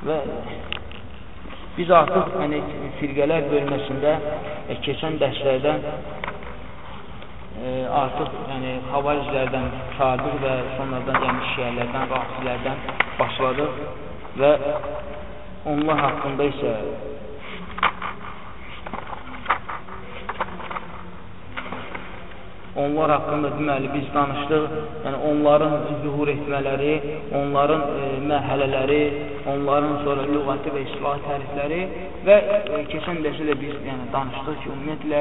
Və biz artıq yəni, firqələr bölməsində e, keçən dərslərdən e, artıq yəni, xavariclərdən sadiq və sonradan yəni şiələrdən, rasilərdən başladıq və onlar haqqında isə onlar haqqında deməli biz danışdıq. Yəni onların zühur etmələri, onların e, mərhələləri, onların sonra lüğəti və islahi tərifləri və e, keçən dərsdə də biz yəni danışdıq ki, ümumiyyətlə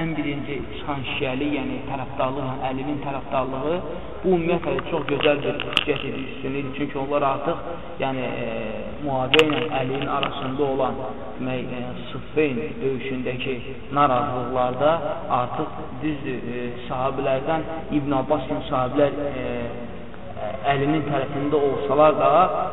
ən birinci çıxan şiəli, yəni tərəfdarlıq, yəni Əlinin tərəfdarlığı bu ümumiyyətlə çox gözəl bir xüsusiyyət idi, üstün idi. Çünki onlar artıq yəni e, Muaviyə ilə Əlinin arasında olan demək, e, Sıffeyn döyüşündəki narazılıqlarda artıq düzdür, e, sahabilərdən İbn Abbas kimi sahabilər e, əlinin tərəfində olsalar da,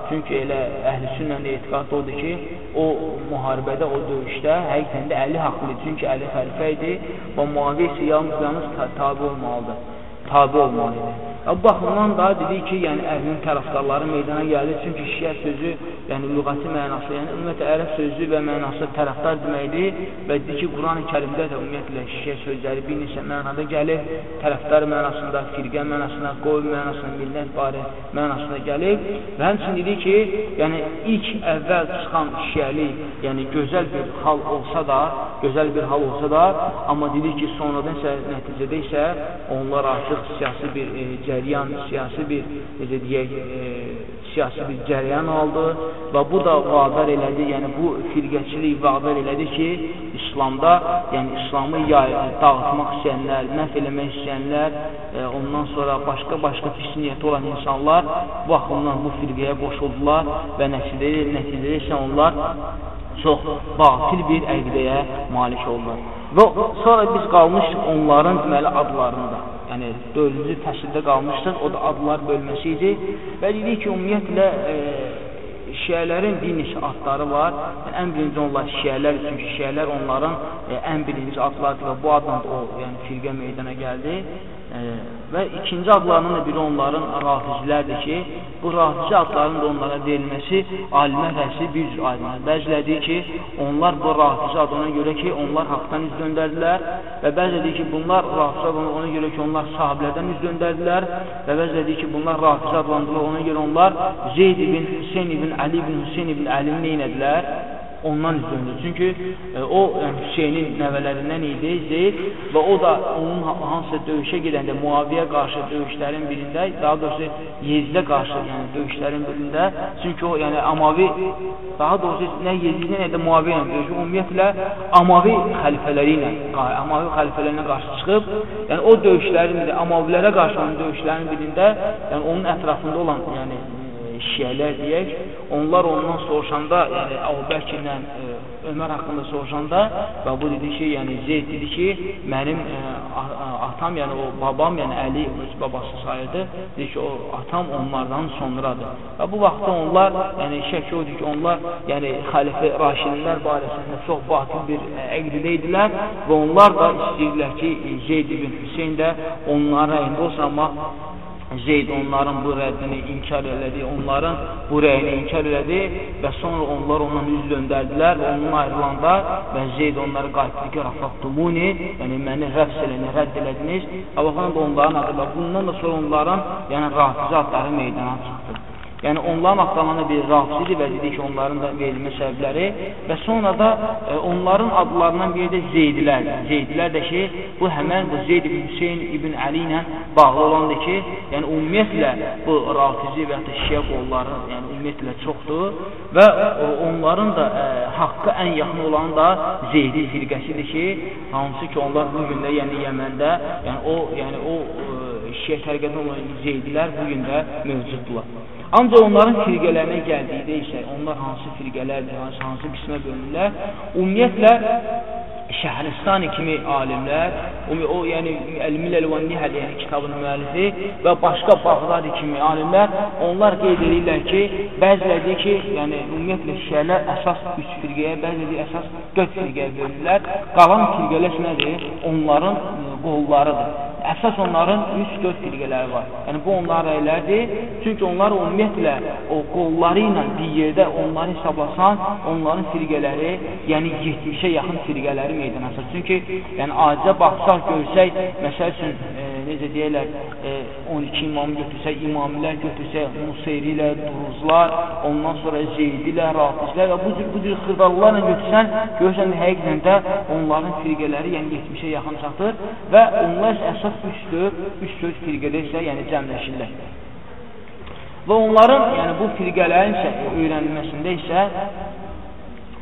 çünki elə əhl-i sünnəndə etiqad odur ki, o müharibədə, o döyüşdə həqiqətən də əli haqlıdır. Çünki əli xəlifə idi və Muaviyyə isə yalnız yalnız tabi olmalıdır. Tabi olmalıdır. Bu baxımdan da dedik ki, yəni əhlin tərəfdarları meydana gəlir. Çünki şiə sözü, yəni lüğəti mənası, yəni ümumiyyətlə ərəb sözü və mənası tərəfdar deməkdir və dedik ki, Quran-ı Kərimdə də ümumiyyətlə şiə sözləri bir neçə mənada gəlir. Tərəfdar mənasında, firqə mənasında, qoy mənasında, millət barə mənasında gəlir. Və həmçinin dedik ki, yəni ilk əvvəl çıxan şiəli, yəni gözəl bir hal olsa da, gözəl bir hal olsa da, amma dedik ki, sonradan isə nəticədə isə onlar artıq siyasi bir e, cəryan, siyasi bir, necə deyək, e, siyasi bir cəryan aldı və bu da vadar elədi, yəni bu firqəçilik vadar elədi ki, İslamda, yəni İslamı yay, dağıtmaq istəyənlər, məhv eləmək istəyənlər, e, ondan sonra başqa-başqa pis niyyəti olan insanlar bu baxımdan bu firqəyə qoşuldular və nəticədə, nəticədə isə onlar çox batil bir əqidəyə malik oldular. Və sonra biz qalmışıq onların deməli adlarında yəni 4-cü fəsildə qalmışdıq, o da adlar bölməsi idi və dedik ki, ümumiyyətlə e, şiələrin bir neçə adları var. Yəni, ən birinci onlar şiələr, çünki şiələr onların e, ən birinci adlardır və bu adla o yəni, firqə meydana gəldi. Və ikinci adlarının da biri onların rafizlərdir ki, bu rafizi adların da onlara verilməsi alimə rəsi bir cür aydınlar. Bəziləri deyir ki, onlar bu rafizi ad ona görə ki, onlar haqdan üz döndərdilər və bəziləri deyir ki, bunlar rafizi ad ona görə ki, onlar sahabilərdən üz döndərdilər və bəziləri deyir ki, bunlar rafizi adlandılar ona görə onlar Zeyd ibn Hüseyin ibn Ali ibn Hüseyin ibn Əlini neynədilər? Ondan üstündür. Çünki e, o Hüseynin nəvələrindən idi Zeyd və o da onun hansısa döyüşə gedəndə Muaviyə qarşı döyüşlərin birində, daha doğrusu Yezidə qarşı yəni döyüşlərin birində, çünki o yəni Amavi daha doğrusu nə Yezidlə nə də Muaviyə ilə döyüşü ümumiyyətlə Amavi xəlifələri ilə, Amavi xəlifələrinə qarşı çıxıb, yəni o döyüşlərin birində Amavilərə qarşı olan döyüşlərin birində, yəni onun ətrafında olan yəni şiələr deyək, onlar ondan soruşanda, yəni Əbubəkirlə e, Ömər haqqında soruşanda və bu dedi ki, yəni Zeyd dedi ki, mənim e, atam, yəni o babam, yəni Əli öz babası sayırdı. Dedi ki, o atam onlardan sonradır. Və bu vaxtda onlar, yəni şək odur ki, onlar, yəni xəlifə Raşidlər barəsində çox batıl bir e, əqdidə idilər və onlar da istəyirlər ki, Zeyd ibn Hüseyn də onların rəyində olsa, amma Zeyd onların bu rəddini inkar elədi, onların bu rəyini inkar elədi və sonra onlar ondan üz döndərdilər və ondan ayrılanda və Zeyd onları qayıtdı ki, rafaqtumuni, yəni məni rəfs eləni, rədd elədiniz. Allahdan da onların adı və bundan da sonra onların yəni rafizə adları meydana çıxdı. Yəni onların haqqlarına bir rafizidir və dedik ki, onların da verilmə səbəbləri və sonra da e, onların adlarından biri də Zeydilər. Zeydilər də ki, bu həmən bu Zeyd ibn Hüseyin ibn Əli ilə bağlı olandır ki, yəni ümumiyyətlə bu rafizi və ya şiə qolları yəni ümumiyyətlə çoxdur və e, onların da e, haqqı ən yaxın olan da Zeydi firqəsidir ki, hansı ki, onlar bu gün də yəni Yəməndə, yəni o, yəni o e, şiə tərqədən olan Zeydilər bu gün də mövcuddurlar. Ancaq onların firqələrinə gəldikdə isə onlar hansı firqələrdir, hansı, hansı qismə bölünürlər? Ümumiyyətlə Şəhristani kimi alimlər, o, yəni Elmil Əlvannihəl yəni kitabının müəllifi və başqa Bağdadi kimi alimlər onlar qeyd edirlər ki, bəziləri deyir ki, yəni ümumiyyətlə şiələr əsas 3 firqəyə, bəziləri əsas 4 firqəyə bölünürlər. Qalan firqələr nədir? Onların qollarıdır. Əsas onların 3-4 firqələri var. Yəni, bu onlar rəylərdir. Çünki onlar ümumiyyətlə o qolları ilə bir yerdə onları hesablasan, onların firqələri, yəni 70-ə yaxın firqələri meydana çıxır. Çünki yəni, acizə baxsaq, görsək, məsəl üçün, e, necə deyirlər, e, 12 imam götürsək, imamilər götürsək, Nuseyrilər, Duruzlar, ondan sonra Zeydilər, Rafizlər və bu cür, bu cür xırdallarla götürsən, görürsən həqiqətən də onların firqələri yəni 70-ə yaxın çatır və onlar əsas 3-dür, 3-4 firqədə isə yəni cəmləşirlər. Və onların, yəni bu firqələrin isə öyrənilməsində isə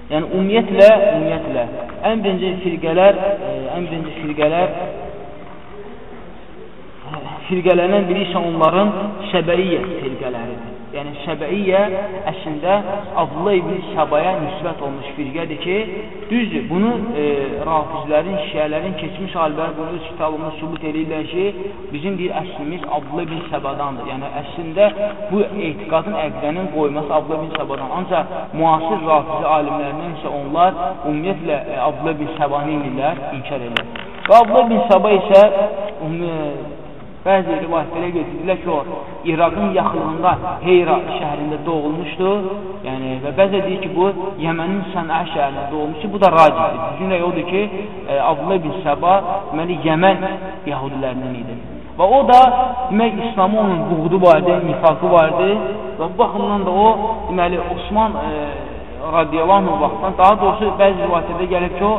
yəni ümumiyyətlə, ümumiyyətlə ən birinci firqələr, e, ən birinci firqələr firqələrindən biri isə onların Səbəyyə firqələridir. Yəni Səbəyyə əslində Abdullah ibn Səbaya nisbət olmuş firqədir ki, düzdür, bunu e, rafizlərin, şiələrin keçmiş alimlər bunu öz kitabında sübut edirlər ki, bizim bir əslimiz Abdullah ibn Səbadandır. Yəni əslində bu etiqadın əqdənin qoyması Abdullah ibn Səbadan. Ancaq müasir rafizi alimlərindən isə onlar ümumiyyətlə e, Abdullah ibn Səbanı inirlər, inkar edirlər. Və Abdullah ibn Səba isə Bəzi rivayətlərə götürürlər ki, o İraqın yaxınlığında Heyra şəhərində doğulmuşdu. Yəni və bəzi deyir ki, bu Yəmənin Sənə şəhərində doğulmuşdu. Bu da racihdir. Düzgün də odur ki, e, Abdullah bin Səba deməli Yəmən yahudilərindən idi. Və o da demək İslamı onun buğdu vardı, nifaqı vardı və bu baxımdan da o deməli Osman e, radiyallahu vaxtdan, daha doğrusu bəzi rivayətlərdə gəlir ki, o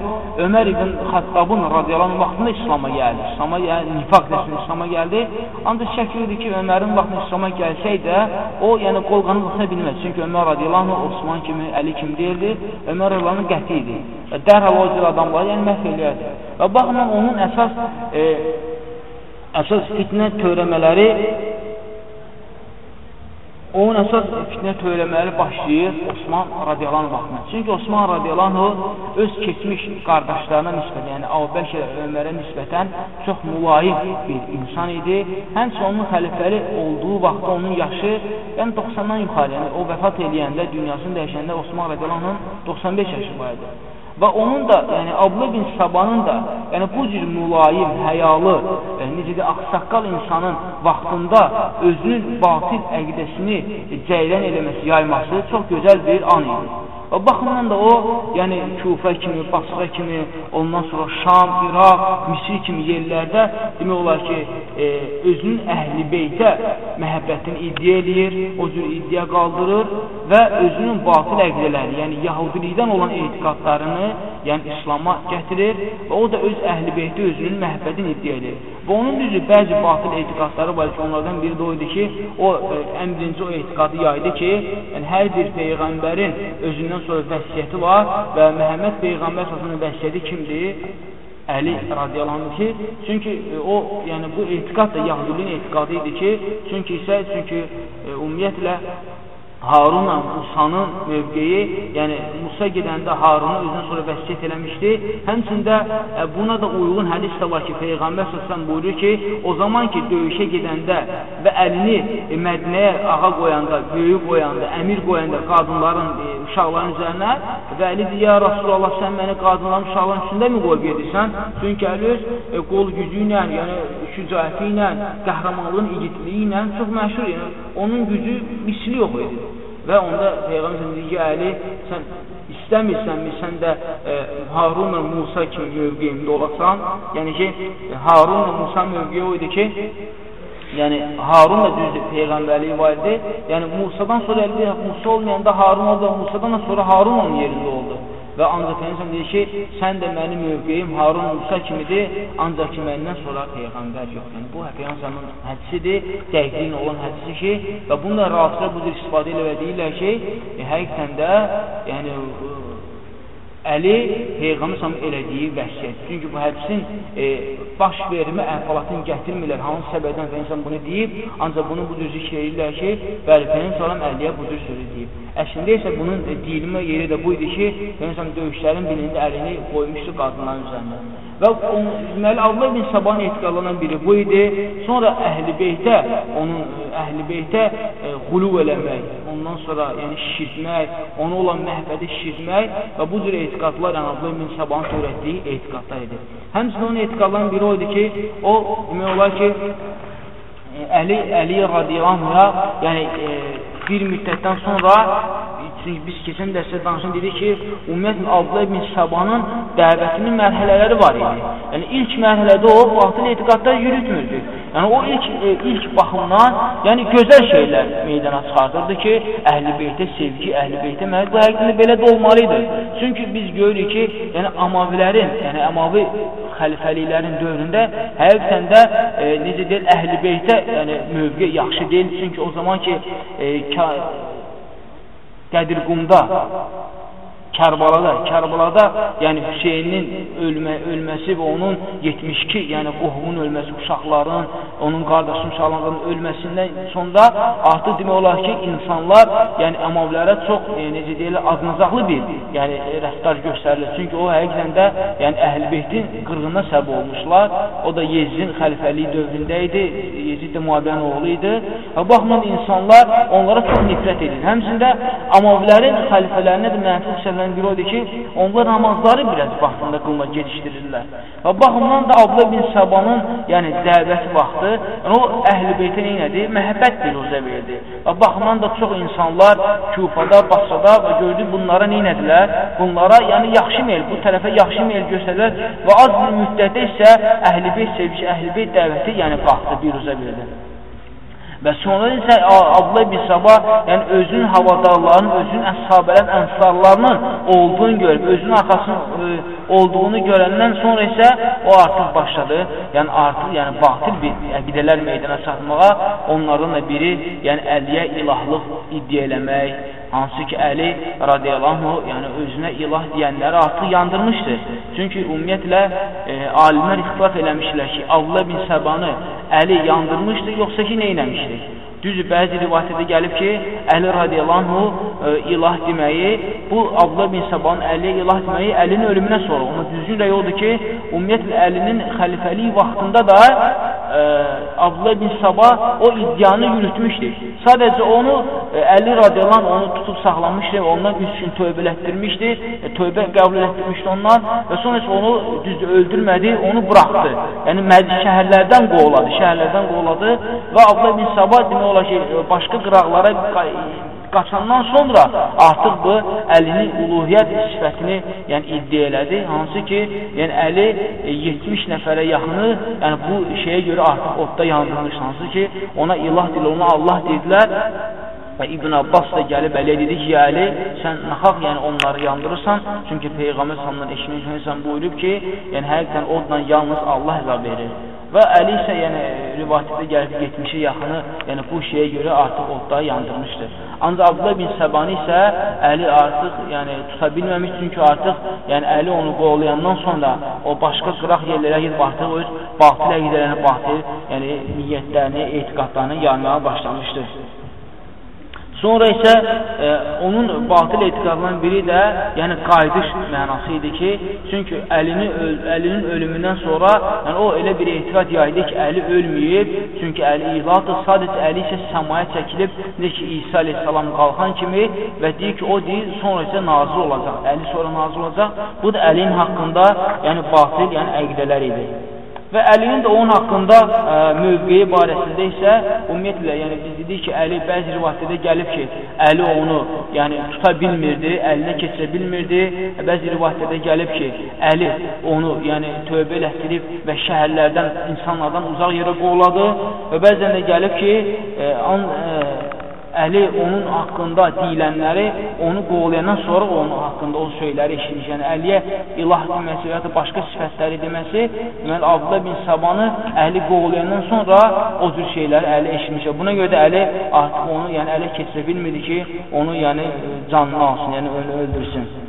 Ömər ibn Xattabın radiyallahu vaxtında İslama gəldi. İslama yəni nifaq nəsində İslama gəldi. Ancaq şək yoxdur ki, Ömərin vaxtında İslama gəlsəydə, o yəni qolğanı qısa bilməz. Çünki Ömər radiyallahu Osman kimi, Əli kimi deyildi. Ömər radiyallahu qəti idi. Və dərhal o cür adamları yəni məhv eləyərdi. Və baxımdan onun əsas e, əsas fitnə törəmələri onun əsas fitnə söyləmələri başlayır Osman radiyalan vaxtına. Çünki Osman radiyalan öz keçmiş qardaşlarına nisbətən, yəni Əbubəkir Ömərə nisbətən çox mülayim bir insan idi. Həmçinin onun xəlifəli olduğu vaxtda onun yaşı yəni 90-dan yuxarı, yəni o vəfat eləyəndə, dünyasını dəyişəndə Osman radiyalanın 95 yaşı var idi. Və onun da, yəni Abla bin Sabanın da, yəni bu cür mülayim, həyalı, yəni, necə də axsaqqal insanın vaxtında özünün batil əqidəsini cəyran eləməsi, yayması çox gözəl bir an idi. Və baxımdan da o, yəni Kufə kimi, Basra kimi, ondan sonra Şam, İraq, Misir kimi yerlərdə demək olar ki, e, özünün əhli beytə məhəbbətini iddia eləyir, o cür iddia qaldırır və özünün batil əqdələri, yəni yahudilikdən olan etiqadlarını, yəni İslama gətirir və o da öz əhli beytə özünün məhəbbətini iddia edir. Və onun düzü bəzi batil etiqadları var ki, onlardan biri də o idi ki, o e, ən birinci o etiqadı yaydı ki, yəni hər bir peyğəmbərin özündən sonra vəsiyyəti var və Məhəmməd Peyğəmbər səsinin vəsiyyəti kimdir? Əli radiyallahu ki, çünki e, o, yəni bu etiqad da Yahudilərin etiqadı idi ki, çünki isə çünki e, ümumiyyətlə Harunla Musanın mövqeyi, yəni Musa gedəndə Harunu özünə sonra vəsiyyət eləmişdi. Həmçində e, buna da uyğun hədis də var ki, Peyğəmbər səsən buyurur ki, o zaman ki, döyüşə gedəndə və əlini e, Mədinəyə ağa qoyanda, böyük qoyanda, əmir qoyanda qadınların, e, uşaqların üzərinə və Əli deyir, ya Rasulallah, sən məni qadınların, uşaqların üstündə mi qoyub gedirsən? Çünki Əli öz qol gücü ilə, yəni şücaəti ilə, qəhrəmanlığın igidliyi ilə çox məşhur, yəni onun gücü misli yox idi. Və onda Peyğəmbər deyir Əli, sən istəmirsənmi, sən də e, Harunla Musa kimi mövqeyində olasan? Yəni ki, Harunla Musa mövqeyi o idi ki, yəni Harun da düzdür Peyğəmbərliyi var idi. Yəni Musadan sonra əldə Musa olmayanda Harun oldu, Musadan sonra Harun onun yerində oldu. Və ancaq Peyğəmbər deyir ki, sən də mənim mövqeyim Harun Musa kimidir, ancaq ki, məndən sonra Peyğəmbər yox. Yəni, bu Peyğəmbərin hədisidir, dəqiqliyin olan hədisi ki, və bununla rafizə bu cür istifadə ilə və deyirlər ki, e, həqiqətən də, yəni, Əli Peyğəmbər elədiyi vəsiyyət. Çünki bu hədisin e, baş vermə əhvalatını gətirmirlər. Hansı səbəbdən Peyğəmbər bunu deyib, ancaq bunu bu cür zikr edirlər ki, bəli, Peyğəmbər Əliyə bu cür sözü deyib. Əslində isə bunun deyilmə yeri də bu idi ki, Peyğəmbər döyüşlərin birində əlini qoymuşdu qadınların üzərinə. Və deməli Allah ibn Saban etiqadlanan biri bu idi. Sonra Əhl-i Beytə onun Əhl-i Beytə e, qulub eləmək, ondan sonra yəni şişirtmək, ona olan məhəbbəti şişirtmək və bu cür etiqadlar yəni Allah ibn Sabanın törətdiyi etiqadlar idi. Həmçinin onun etiqadlarının biri o idi ki, o demək olar ki, Əli, Əli radiyallahu yəni e, bir müddətdən sonra çünki biz keçən dərsdə danışan dedik ki, ümumiyyətlə Abdullah ibn Səbanın dəvətinin mərhələləri var idi. Yəni ilk mərhələdə o batıl etiqadlar yürütmürdü. Yəni o ilk e, ilk baxımdan, yəni gözəl şeylər meydana çıxardırdı ki, Əhl-i Beytə sevgi, Əhl-i Beytə məhəbbət bu həqiqətən belə də olmalıdır. Çünki biz görürük ki, yəni Amavilərin, yəni Amavi xəlifəliklərin dövründə həqiqətən də e, necə deyil, Əhl-i Beytə yəni mövqe yaxşı deyil. Çünki o zaman ki, e, Qədirqumda Kərbalada, Kərbalada, yəni Hüseynin ölmə, ölməsi və onun 72, yəni qohumun ölməsi, uşaqların, onun qardaşının, uşaqlarının ölməsindən sonra artıq demək olar ki, insanlar, yəni əmavlərə çox, e, necə deyilə, adnazaqlı bir yəni, rəftar göstərilir. Çünki o həqiqdən də yəni, əhl-beytin qırğına səbəb olmuşlar. O da Yezidin xəlifəliyi dövründə idi, Yezid də Muabiyyən oğlu idi. Və baxımdan insanlar onlara çox nifrət edir. Həmçində əmavlərin xəlifələrinə də mənfi xüsusiyyətlər Onlardan biri odur ki, onlar namazları biraz vaxtında qılma gedişdirirlər. Və baxımdan da Abla bin Sabanın yəni dəvəti vaxtı, yəni, o əhl-i beytə neynədir? Məhəbbət biruzə verdi. Və baxımdan da çox insanlar Kufada, Basrada və gördü bunlara neynədilər? Bunlara yəni yaxşı meyl, bu tərəfə yaxşı meyl göstərdilər və az bir müddətdə isə əhl-i beyt sevgisi, əhl-i beyt dəvəti yəni qalxdı, biruzə verdi. Və sonra isə Abdullah ibn Sabah, yəni özünün havadarlarının, özünün əshabələrin, ənsarlarının olduğunu görüb, özünün arxasının e, olduğunu görəndən sonra isə o artıq başladı. Yəni artıq yəni batil bir əqidələr meydana çatmağa, onlardan da biri, yəni Əliyə ilahlıq iddia eləmək, hansı ki Əli radiyallahu yəni özünə ilah deyənləri artıq yandırmışdır. Çünki ümumiyyətlə e, alimlər ixtilaf eləmişlər ki, Allah bin Səbanı Əli yandırmışdı, yoxsa ki, nə eləmişdi? Düzdür, bəzi rivayətdə gəlib ki, Əli radiyallahu e, ilah deməyi, bu Abdullah bin Səbanın Əliyə ilah deməyi Əlinin ölümünə sonra. Amma düzgün rəy odur ki, ümumiyyətlə Əlinin xəlifəliyi vaxtında da e, Abdullah bin Səba o iddianı yürütmüşdür. Sadəcə onu e, Əli radiyallahu onu tutub saxlamışdı, ondan üç gün tövbə elətdirmişdi, e, tövbə qəbul etdirmişdi ondan və sonra onu düzdür öldürmədi, onu buraxdı. Yəni Mədi şəhərlərdən qovladı, şəhərlərdən qovladı və Abdullah bin Səba demək olar ki, başqa qıraqlara qaçandan sonra artıq bu Əlinin uluhiyyət sifətini yəni iddia elədi. Hansı ki, yəni Əli 70 e, nəfərə yaxını yəni bu şeyə görə artıq odda yandırmış. Hansı ki, ona ilah deyil, ona Allah dedilər Və İbn Abbas da gəlib Əliyə dedi ki, Əli, sən naxaq yəni onları yandırırsan, çünki Peyğəmbər sallallahu əleyhi və səlləm buyurub ki, yəni həqiqətən odla yalnız Allah əzab verir. Və Əli isə yəni rivayətdə gəlib 70-ə yaxını, yəni bu şeyə görə artıq odda yandırmışdır. Ancaq Abdullah bin Səbani isə Əli artıq yəni tuta bilməmiş çünki artıq yəni Əli onu qovlayandan sonra o başqa qıraq yerlərə gedib artıq öz batil əqidələrini, batil yəni niyyətlərini, etiqadlarını yarmağa başlamışdır. Sonra isə e, onun batil etiqadlarından biri də, yəni qayıdış mənası idi ki, çünki Əlini öl Əlinin ölümündən sonra, yəni o elə bir etiqad yaydı ki, Əli ölməyib, çünki Əli ilahdır, sadəcə Əli isə səmaya çəkilib, necə ki, İsa əleyhissalam qalxan kimi və deyir ki, o deyir, sonra isə nazil olacaq, Əli sonra nazil olacaq. Bu da Əlinin haqqında, yəni batil, yəni əqidələr idi. Və Əlinin də onun haqqında ə, mövqeyi barəsində isə ümumiyyətlə, yəni biz dedik ki, Əli bəzi rivayətlərdə gəlib ki, Əli onu yəni tuta bilmirdi, əlinə keçirə bilmirdi. Bəzi rivayətlərdə gəlib ki, Əli onu yəni tövbə elətdirib və şəhərlərdən, insanlardan uzaq yerə qovladı və bəzən də gəlib ki, ə, an, ə, Əli onun haqqında deyilənləri onu qovlayandan sonra onun haqqında o söyləri eşitmiş. Yəni Əliyə ilah deməsi və ya da başqa sifətləri deməsi, yəni Abdullah bin Sabanı Əli qovlayandan sonra o cür şeyləri Əli eşitmiş. Buna görə də Əli artıq onu yəni ələ keçirə bilmirdi ki, onu yəni canını alsın, yəni öldürsün.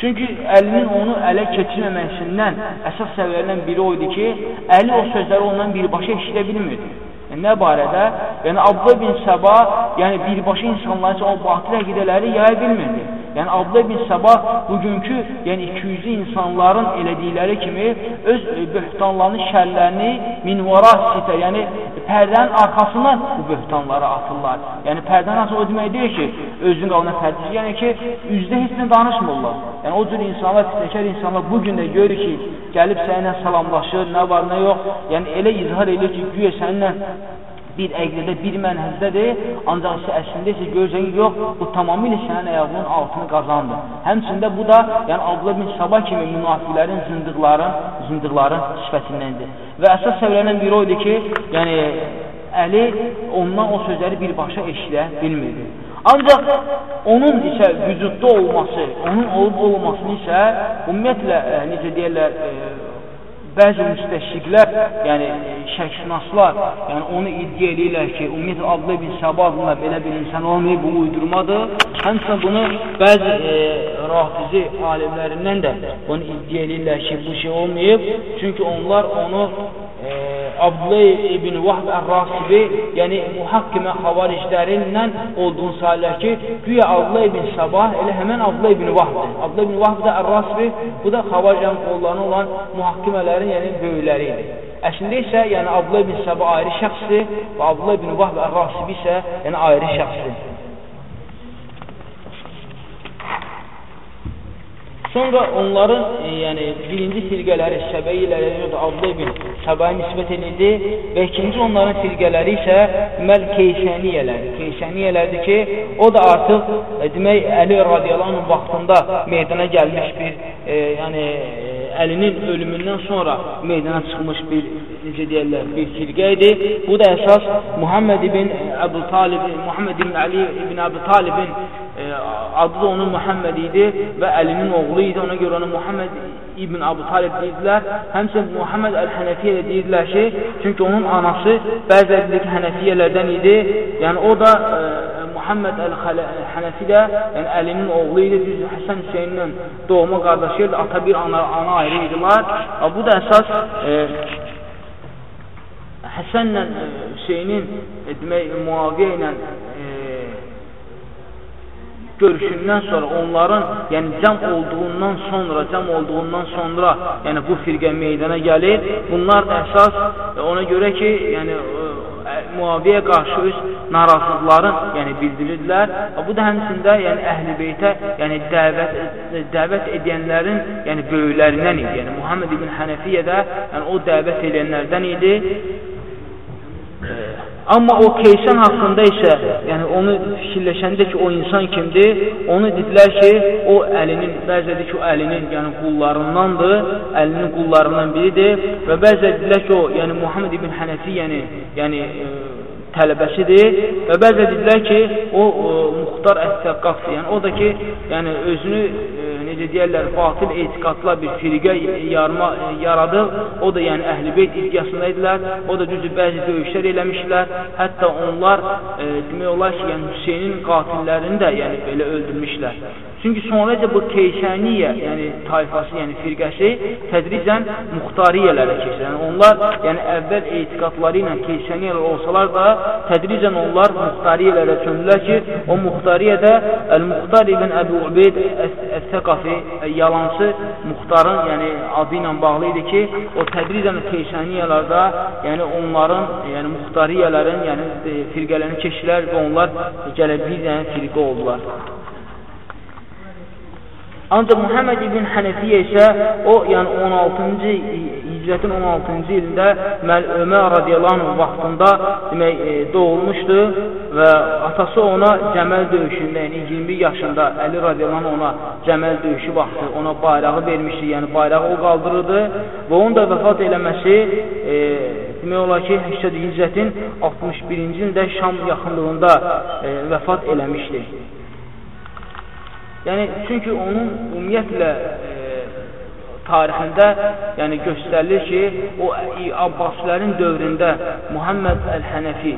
Çünki əlinin onu ələ keçirməməsindən əsas səbəblərdən biri o idi ki, əli o sözləri ondan birbaşa eşidə bilmirdi. Yəni, nə barədə? Yəni, Abdullah bin Səba, yəni birbaşa insanlar üçün o batil əqidələri yaya bilmirdi. Yəni Abdullah bin Səbah bugünkü, yəni 200 insanların elədikləri kimi öz e, böhtanlarını, şərlərini minvara sitə, yəni pərdənin arxasına bu böhtanları atırlar. Yəni pərdənin arxasına o demək deyir ki, özünün qavuna fərqli. Yəni ki, üzdə heç nə danışmırlar. Yəni o cür insanlar, fitnəkar insanlar bu gün də görür ki, gəlib səninlə salamlaşır, nə var, nə yox. Yəni elə izhar edir ki, güya səninlə bir əqlidə, bir mənhəzdədir, ancaq isə əslində isə görürsən ki, yox, bu tamamilə sənin ayağının altını qazandı. Həmçində bu da, yəni Abdullah bin Sabah kimi münafiqlərin, zındıqların, zındıqların sifətindəndir. Və əsas səviyələrindən biri o idi ki, yəni Əli ondan o sözləri birbaşa eşidə bilmirdi. Ancaq onun isə vücudda olması, onun olub olmasını isə ümumiyyətlə, e, necə deyərlər, e, bəzi müstəşriqlər, yəni şərqşünaslar, yəni onu iddia edirlər ki, ümumiyyətlə Abdullah bin Səba adında belə bir insan olmayıb, bu uydurmadır. Həmçinin bunu bəzi e, rafizi alimlərindən də bunu iddia edirlər ki, bu şey olmayıb. Çünki onlar onu e, Abdullah ibn Vahb Ər-Rasibi, yəni muhakkimə xavariclərindən olduğunu sayırlar ki, güya Abdullah ibn Sabah elə həmən Abdullah ibn Vahbdir. Abdullah ibn Vahb da Ər-Rasibi, bu da xavariclərin qollarına olan muhakkimələrin yəni böyükləri idi. Əslində isə yəni Abdullah ibn Sabah ayrı şəxsdir və Abdullah ibn Vahb Ər-Rasibi isə yəni ayrı şəxsdir. Sonra onların e, yəni birinci firqələri Səbəyilərə yox da Abdullah ibn Səbəyə nisbət edildi və ikinci onların firqələri isə deməli Keysəniyələrdir. Keysəniyələrdir ki, o da artıq e, demək Əli radiyallahu vaxtında meydana gəlmiş bir e, yəni Əlinin ölümündən sonra meydana çıxmış bir necə deyirlər, bir firqə idi. Bu da əsas Muhammed ibn Əbu Talib, Muhammed ibn Ali ibn Əbu Talibin e, adı da onun Muhammed idi və Əlinin oğlu idi. Ona görə onu Muhammed ibn Əbu Talib deyirdilər. Həmçinin Muhammed Əl-Hənəfiyyə də deyirdilər ki, çünki onun anası bəziləri Hənəfiyyələrdən idi. Yəni o da e, Muhammed Əl-Hənəfi də yəni Əlinin oğlu idi. Düz Həsən Hüseynin doğma qardaşı idi. Ata bir ana, ana ayrı idilər. Bu da əsas e, Həsənlə e, Hüseynin e, demək Muaviyə ilə e, görüşündən sonra onların yəni cəm olduğundan sonra, cəm olduğundan sonra yəni bu firqə meydana gəlir. Bunlar da əsas e, ona görə ki, yəni e, Muaviyə qarşı öz narazılıqların yəni bildirirdilər. Bu da həmçində yəni Əhl-i Beytə yəni dəvət dəvət edənlərin yəni böyüklərindən idi. Yəni Muhammed ibn Hənəfiyyə də yəni o dəvət edənlərdən idi. Amma o Keysən haqqında isə, yəni onu fikirləşəndə ki, o insan kimdir, onu dedilər ki, o əlinin, bəzədir ki, o əlinin, yəni qullarındandır, əlinin qullarından biridir və bəzə dedilər ki, o, yəni Muhammed ibn Hənəfiyyənin, yəni e, tələbəsidir və bəzə dedilər ki, o, o Muxtar Əs-Səqqafdır, yəni o da ki, yəni özünü e, necə deyərlər, batil etiqadla bir firqə yarma, yaradır. O da yəni Əhl-i Beyt iddiasında idilər. O da düzdür, bəzi döyüşlər eləmişlər. Hətta onlar e, demək olar ki, yəni Hüseynin qatillərini də yəni belə öldürmüşlər. Çünki sonraca bu Keysəniyə, yəni tayfası, yəni firqəsi tədricən muxtariyyələrə keçir. Yəni onlar, yəni əvvəl etiqadları ilə Keysəniyələr olsalar da, tədricən onlar muxtariyyələrə çöndülər ki, o muxtariyyədə Əl-Muxtar ibn Əbu Ubeyd Əs-Səqafi yalansı muxtarın, yəni adı ilə bağlı idi ki, o tədricən Keysəniyələrdə, yəni onların, yəni muxtariyyələrin, yəni firqələrini keçdilər və onlar gələ bir yəni firqə oldular. Ancaq Muhammed ibn Hənəfiyyə isə o, yəni 16-cı hicrətin 16-cı ilində Məl Ömər radiyallahu vaxtında demək e, doğulmuşdu və atası ona Cəməl döyüşündə, yəni 21 yaşında Əli radiyallahu ona Cəməl döyüşü vaxtı ona bayrağı vermişdi, yəni bayrağı o qaldırırdı və onun da vəfat eləməsi e, demək olar ki, Hicrət hicrətin 61-ci ildə Şam yaxınlığında e, vəfat eləmişdi. Yəni, çünki onun ümumiyyətlə e, tarixində yəni göstərilir ki, o Abbasilərin dövründə Muhammed Əl-Hənəfi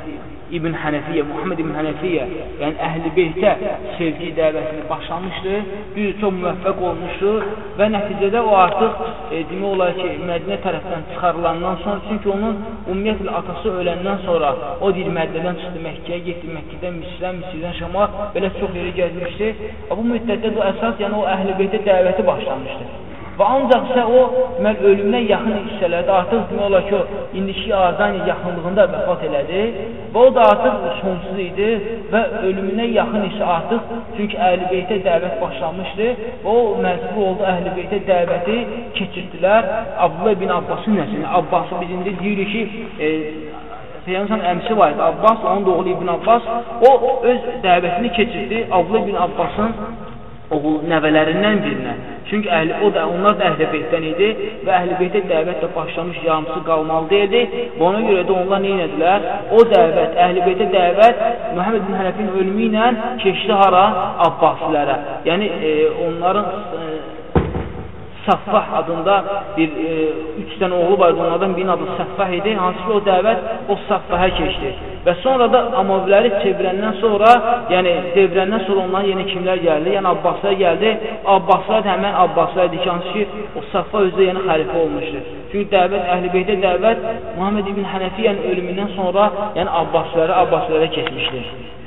İbn Hənəfiyyə, Muhammed İbn Hənəfiyyə, yəni əhl-i beytə sevgi dəvətini başlamışdı, düz çox müvəffəq olmuşdu və nəticədə o artıq e, demək olar ki, Mədinə tərəfdən çıxarılandan sonra, çünki onun ümumiyyətlə atası öləndən sonra o deyir Mədinədən çıxdı Məkkəyə, getdi Məkkədən Misrə, Misirdən Şama, belə çox yeri gəzmişdi. Bu müddətdə bu əsas, yəni o əhl-i beytə dəvəti başlamışdı. Və ancaq isə o deməli, ölümünə yaxın hissələrdə artıq demək olar ki, o indiki Ardaniya yaxınlığında vəfat elədi və o da artıq sonsuz idi və ölümünə yaxın isə artıq çünki Əhl-i Beytə dəvət başlamışdı və o məcbur oldu Əhl-i Beytə dəvəti keçirdilər Abdullah bin Abbasın nəsini. Abbası biz indi deyirik ki, e, Peyğəmbər əmsi var idi, Abbas, onun da oğlu İbn Abbas, o öz dəvətini keçirdi Abdullah ibn Abbasın oğul nəvələrindən birinə. Çünki əhli, o da onlar da əhl-i beytdən idi və əhl-i beytə dəvət də başlamış yarımsı qalmalı deyildi. Və ona görə də onlar nə edilər? O dəvət, əhl-i beytə dəvət Muhammed bin Hənəfin ölümü ilə keçdi hara? Abbasilərə. Yəni e, onların e, Saffah adında bir e, üç dənə oğlu var, onlardan birinin adı Saffah idi, hansı ki o dəvət o Saffahə keçdi. Və sonra da Amaviləri çevirəndən sonra, yəni devrəndən sonra ondan yeni kimlər gəldi? Yəni Abbaslar gəldi. Abbaslar da həmən Abbaslar idi ki, hansı ki o Saffah özü yəni xəlifə olmuşdu. Çünki dəvət, Əhl-i dəvət Muhammed ibn Hənəfiyyənin ölümündən sonra, yəni Abbaslara, Abbaslara keçmişdir.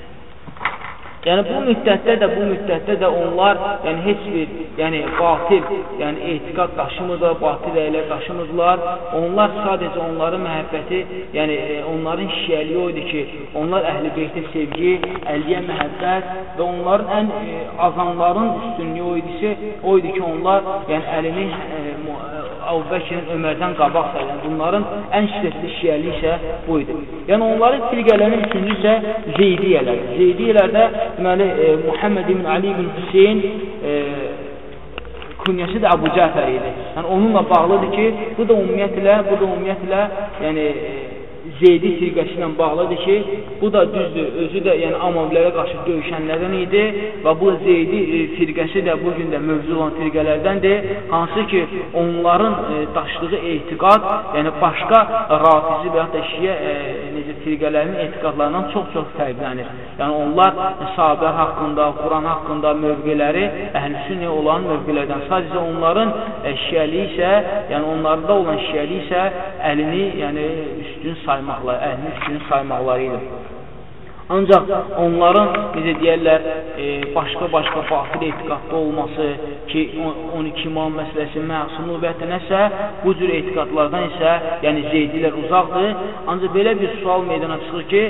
Yəni bu müddətdə də bu müddətdə də onlar yəni heç bir yəni batil, yəni etiqad daşımırdılar, batil rəylər daşımırdılar. Onlar sadəcə onların məhəbbəti, yəni e, onların şiəliyi o idi ki, onlar əhl-i sevgi, Əliyə məhəbbət və onların ən e, azanların üstünlüyü o idi ki, o idi ki, onlar yəni əlini e, Əbubəkirin Ömərdən qabaq sayılan bunların ən şiddətli şiəli isə bu idi. Yəni onların firqələrin üçüncü isə Zeydiyələr. Zeydiyələrdə deməli e, Muhammed ibn Ali ibn Hüseyin e, künyəsi də Əbu Cəfər idi. Yəni onunla bağlıdır ki, bu da ümumiyyətlə, bu da ümumiyyətlə, yəni e, Zeydi firqəsi ilə bağlıdır ki, bu da düzdür, özü də yəni Amavilərə qarşı döyüşənlərdən idi və bu Zeydi e, firqəsi də bu gün də mövcud olan firqələrdəndir, hansı ki, onların e, daşıdığı etiqad, yəni başqa rafizi və ya da şiyə e, necə firqələrin etiqadlarından çox-çox fərqlənir. Yəni onlar sahabə haqqında, Quran haqqında mövqeləri əhlüsünni olan mövqelərdən. Sadəcə onların e, şiəli isə, yəni onlarda olan şiəli isə əlini yəni üstün saymaq saymaqları, əhlin üstünü saymaqları ilə. Ancaq onların, necə deyərlər, başqa-başqa e, batil etiqadda olması ki, 12 imam məsələsi məsumluq və hətta nəsə, bu cür etiqadlardan isə, yəni zeydilər uzaqdır. Ancaq belə bir sual meydana çıxır ki,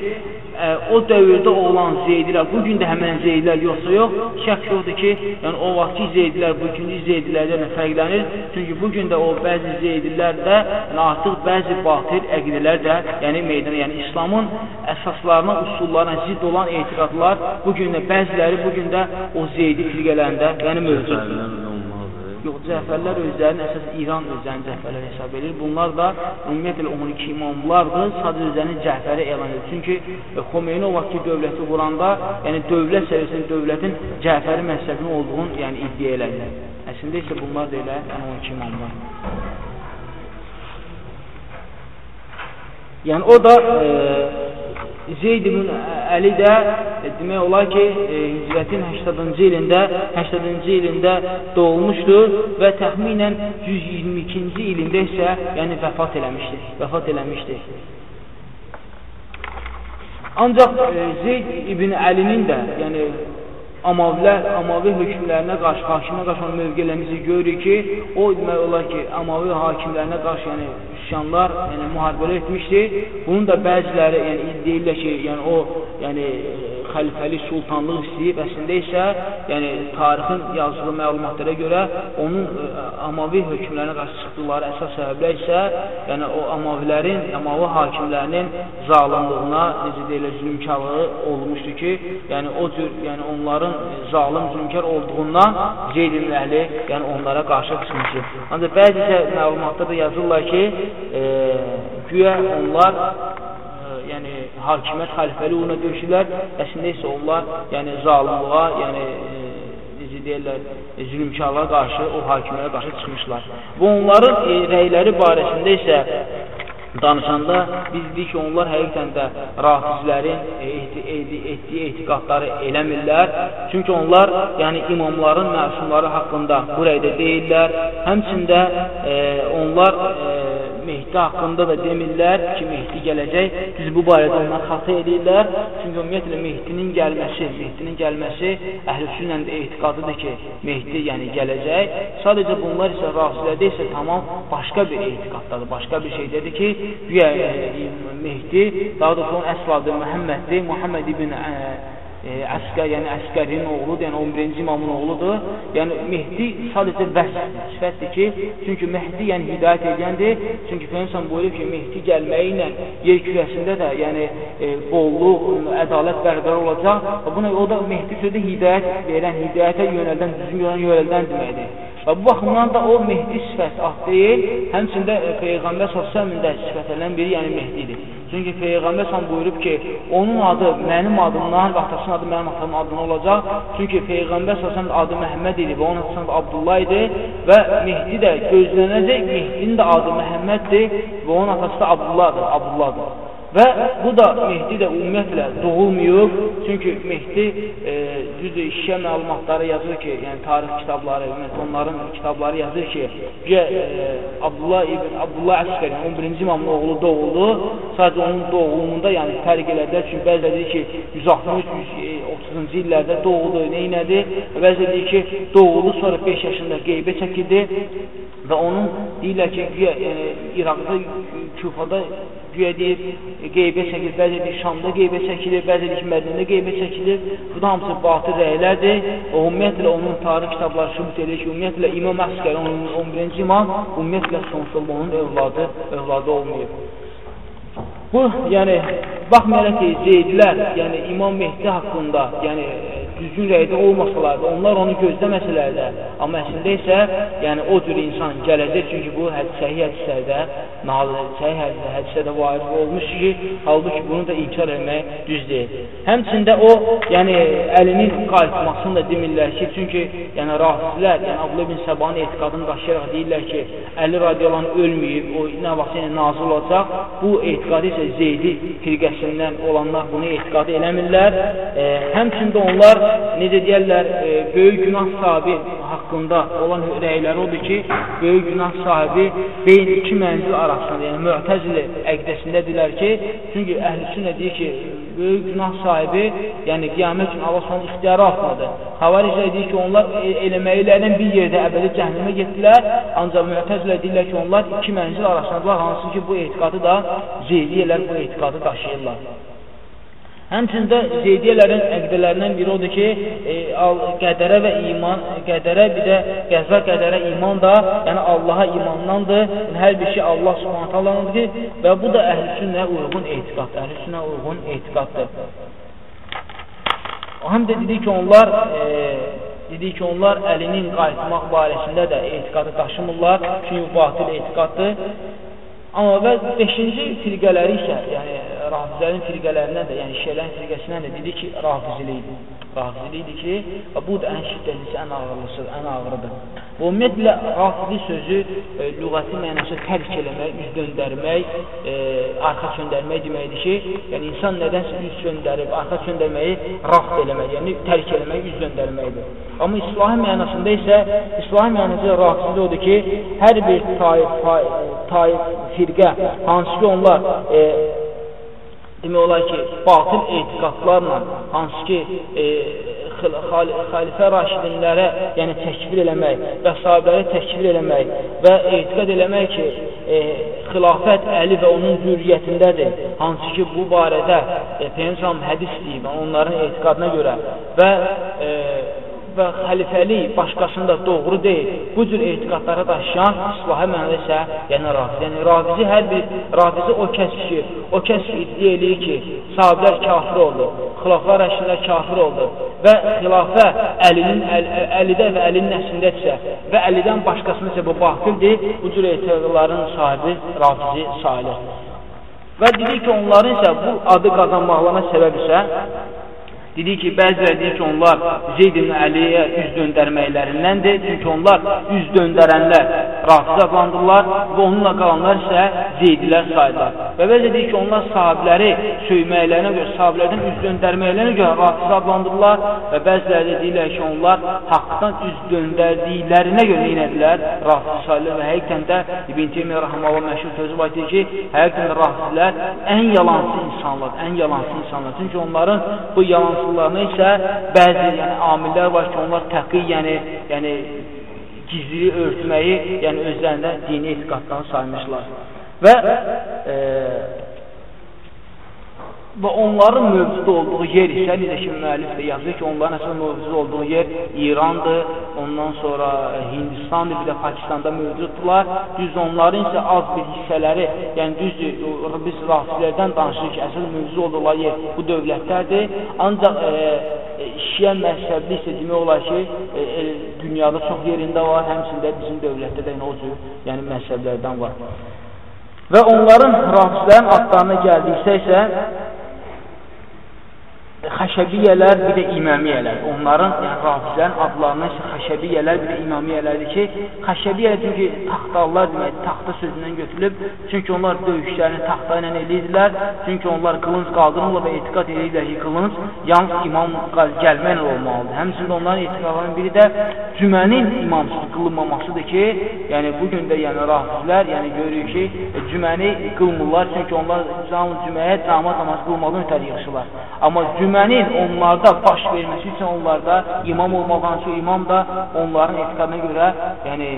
ə, o dövrdə olan zeydilər, bugün də həmən zeydilər yoxsa yox, şək yoxdur ki, yəni o vaxtki zeydilər bugünkü zeydilərdən fərqlənir. Çünki bugün də o bəzi zeydilərdə yəni artıq bəzi batil əqidələr də yəni meydana, yəni İslamın əsaslarına, usullarına zidd olan etiqadlar bugün də bəziləri bugün də o zeydi firqələrində yəni mövcuddur. Yox, cəfərlər özlərini əsas İran özlərini cəfərlər hesab edir. Bunlar da ümumiyyətlə 12 imamlardır, sadəcə özlərini cəfəri elan edir. Çünki e, Xomeyni o vaxtki dövləti quranda, yəni dövlət səviyyəsində dövlətin cəfəri məzhəbinin olduğunu yəni iddia elədir. Əslində isə bunlar da elə yəni 12 imamlar. Yəni o da e, Zeyd ibn Əli də demək olar ki, e, hicrətin 80-cı ilində 80-cı ilində doğulmuşdur və təxminən 122-ci ilində isə yəni vəfat eləmişdir. Vəfat eləmişdir. Ancaq e, Zeyd ibn Əlinin də, yəni Amavilər, Amavi hökmlərinə qarşı, hakimə qarşı olan mövqelərimizi görürük ki, o demək olar ki, Amavi hakimlərinə qarşı yəni üsyanlar, yəni müharibələr etmişdi. Bunun da bəziləri yəni deyirlər ki, yəni o yəni xəlifəlik sultanlıq istəyib, əslində isə yəni tarixin yazılı məlumatlara görə onun ə, Amavi hökmlərinə qarşı çıxdıqları əsas səbəblər isə yəni o Amavilərin, Amavi hakimlərinin zalımlığına, necə deyilir, zülmkarlığı olmuşdu ki, yəni o cür, yəni onların zalim, zülmkar olduğundan Zeyd ibn Əli, yəni onlara qarşı çıxmışdı. Ancaq bəzi isə məlumatlarda yazırlar ki, e, güya onlar yəni hakimiyyət xəlifəli uğruna döyüşürlər. Əslində isə onlar yəni zalımlığa, yəni e, necə deyirlər, e, zülmkarlığa qarşı, o hakimlərə qarşı çıxmışlar. Və onların e, rəyləri barəsində isə danışanda biz dedik ki, onlar həqiqətən də rafizlərin etdiyi etiqadları eləmirlər. Çünki onlar, yəni imamların məsumları haqqında bu rəydə deyirlər. Həmçində e, onlar e, Mehdi haqqında da demirlər ki, Mehdi gələcək. Düz bu barədə onlar xata edirlər. Çünki ümumiyyətlə Mehdinin gəlməsi, Mehdinin gəlməsi əhlüsünnən də etiqadıdır ki, Mehdi yəni gələcək. Sadəcə bunlar isə rasilədə isə tamam başqa bir etiqaddadır, başqa bir şeydədir ki, güya e, Mehdi, daha doğrusu onun əsl adı Məhəmməddir, Muhammed ibn ə, e, Əskər, yəni Əskərin oğludur, yəni 11-ci imamın oğludur. Yəni Mehdi sadəcə vəsf, sifətdir ki, çünki Mehdi yəni hidayət edəndir. Çünki Peyğəmbər buyurur ki, Mehdi gəlməyi ilə yer kürəsində də yəni e, bolluq, ədalət bərqərar olacaq. Buna o da Mehdi sözü hidayət verən, hidayətə yönəldən, düzgün yoldan yönəldən deməkdir. Və bu baxımdan da o Mehdi sifəti ad deyil, həmçində e, Peyğəmbər s.ə.v-in də sifətlərindən biri, yəni Mehdidir. Çünki Peyğəmbər s.ə.v buyurub ki, onun adı mənim adımdan və atasının adı mənim atamın adından olacaq. Çünki Peyğəmbər s.ə.v adı Məhəmməd idi və onun atasının adı Abdullah idi və Mehdi də gözlənəcək, Mehdinin də adı Məhəmməddir və onun atası da Abdullahdır, Abdullahdır. Və bu da Mehdi də ümumiyyətlə doğulmuyub. Çünki Mehdi e, düzdür, şişə məlumatları yazır ki, yəni tarix kitabları, ümumiyyətlə onların kitabları yazır ki, e, Abdullah ibn Abdullah Əskərin 11-ci imamın oğlu doğuldu. Sadəcə onun doğulumunda yəni fərq elədilər. Çünki bəzi deyir ki, 160-130-cu e, illərdə doğuldu, neynədi? Bəzi deyir ki, doğuldu, sonra 5 yaşında qeybə çəkildi və onun deyirlər ki, yəni, İraqda, Küfada güya deyir, qeybə çəkilir, bəzi deyir, Şamda qeybə çəkilir, bəzi deyir, Mədinədə qeybə çəkilir. Bu da hamısı batıl rəylərdir. O, ümumiyyətlə, onun tarix kitabları şübut edir ki, ümumiyyətlə, İmam Əskər, onun 11-ci imam, ümumiyyətlə, sonsuz onun övladı, övladı olmayıb. Bu, yəni, baxmayaraq ki, Zeydlər, yəni İmam Mehdi haqqında, yəni düzgün rəydə olmasalar da, onlar onu gözləməsələr də, amma əslində isə, yəni o cür insan gələcək, çünki bu səhih hədislərdə, səhih hədislərdə varid olmuş ki, halbuki bunu da inkar etmək düz deyil. Həmçində o, yəni əlinin qayıtmasını da demirlər ki, çünki yəni rafizlər, yəni Abdullah bin Səbanın etiqadını daşıyaraq deyirlər ki, Əli radiyalan ölməyib, o nə vaxt yəni nazil olacaq, bu etiqadı isə Zeydi firqəsindən olanlar bunu etiqadı eləmirlər. E, həmçində onlar necə deyərlər, e, böyük günah sahibi haqqında olan rəyləri odur ki, böyük günah sahibi beyin iki mənzil arasında, yəni müətəzili əqdəsindədirlər ki, çünki əhlüsünə deyir ki, böyük günah sahibi, yəni qiyamət üçün Allah sonra ixtiyarı altındadır. Havaricə deyir ki, onlar e, eləməklərdən bir yerdə əbədi cəhənnəmə getdilər, ancaq müətəzilə deyirlər ki, onlar iki mənzil arasındadılar, hansı ki, bu etiqadı da zeydiyələr bu etiqadı daşıyırlar. Həmçində Zeydiyələrin əqdələrindən biri odur ki, e, qədərə və iman, qədərə bir də qəza qədərə iman da, yəni Allaha imandandır. Yəni, hər bir şey Allah Subhanahu taalanındır və bu da əhlüsünnəyə uyğun etiqaddır. Əhlüsünnəyə uyğun etiqaddır. Həm də dedik ki, onlar e, dedik ki, onlar əlinin qayıtmaq barəsində də etiqadı daşımırlar, çünki batil etiqaddır. Amma və 5-ci firqələri isə, yəni rafizlərin firqələrindən də, yəni şiələrin firqəsindən də dedi ki, rafizili idi. Rafizili idi ki, bu da ən şiddətlisi, ən ağırlısı, ən ağırıdır. Və ümumiyyətlə, rafizli sözü e, lüğəti mənası tərk eləmək, üz döndərmək, e, arxa çöndərmək deməkdir ki, yəni insan nədənsə üz çöndərib, arxa çöndərməyi raft eləmək, yəni tərk eləmək, üz döndərməkdir. Amma islahi mənasında isə, islahi mənasında rafizli odur ki, hər bir taif, taif firqə, hansı ki onlar e, demək olar ki, batıl etiqadlarla, hansı ki, e, xalifə raşidinlərə, yəni təkvir eləmək və sahabələri təkvir eləmək və etiqad eləmək ki, e, xilafət Əli və onun zürriyyətindədir, hansı ki, bu barədə e, Peyyəmsəm hədis deyib, onların etiqadına görə və e, və xəlifəlik başqasında doğru deyil. Bu cür etiqadlara daşıyan islahi mənada isə yəni rafiz. Yəni rafizi hər bir rafizi o kəs ki, o kəs ki iddia eləyir ki, sahabilər kafir oldu, xilaflar rəşidlər kafir oldu və xilafə Əlinin əl, Əlidə və Əlinin nəslindədirsə və Əlidən başqasında isə bu batildir. Bu cür etiqadların sahibi rafizi sayılır. Və dedik ki, onların isə bu adı qazanmaqlarına səbəb isə Dedik ki, bəziləri deyir ki, onlar Zeyd ibn Əliyə üz döndərməklərindəndir. Çünki onlar üz döndərənlər rafiz adlandırırlar və onunla qalanlar isə Zeydilər sayılır. Və bəzi deyir ki, onlar sahabiləri söyməklərinə görə, sahabilərdən üz döndərməklərinə görə rafiz adlandırırlar və bəziləri də deyirlər ki, onlar haqdan üz döndərdiklərinə görə neynədilər? Rafiz sayılır və həqiqətən də İbn Teymiyyə Rəhmələ məşhur sözü var ki, həqiqətən də rafizlər ən yalancı insanlar, ən yalancı insanlar. Çünki onların bu yalancı məhsullarına isə bəzi yəni, amillər var ki, onlar təqi, yəni, yəni gizli örtməyi yəni, özlərində dini etiqaddan saymışlar. Və e, və onların mövcud olduğu yer isə necə ki müəllif də yazır ki, onların əsas mövcud olduğu yer İrandır, ondan sonra Hindistandır, bir də Pakistanda mövcuddurlar. Düz onların isə az bir hissələri, yəni düz biz rafizlərdən danışırıq ki, əsas mövcud olduqları yer bu dövlətlərdir. Ancaq e, Şiə məzhəbli isə demək olar ki, e, e, dünyada çox yerində var, həmçində bizim dövlətdə də yəni, o cür yəni məzhəblərdən var. Və onların rafizlərin adlarına gəldiksə isə xəşəbiyyələr, bir də iməmiyyələr. Onların, yəni rafizlərin adlarına isə xəşəbiyyələr, bir də iməmiyyələrdir ki, xəşəbiyyə çünki taxtalar demək, taxta sözündən götürülüb. Çünki onlar döyüşlərini taxta ilə eləyirdilər. Çünki onlar qılınc qaldırmırlar və etiqad edirlər ki, qılınc yalnız imam gəlməklə olmalıdır. Həmçində onların etiqadlarının biri də cümənin imamsız qılınmamasıdır ki, yəni bu gün də yəni rafizlər, yəni görürük ki, cüməni qılmırlar. Çünki onlar cüməyə cəmaat namazı qılmadan ötəri yığışırlar. Amma cümə cümənin onlarda baş verməsi üçün onlarda imam olmalı, ki, imam da onların etiqadına görə yəni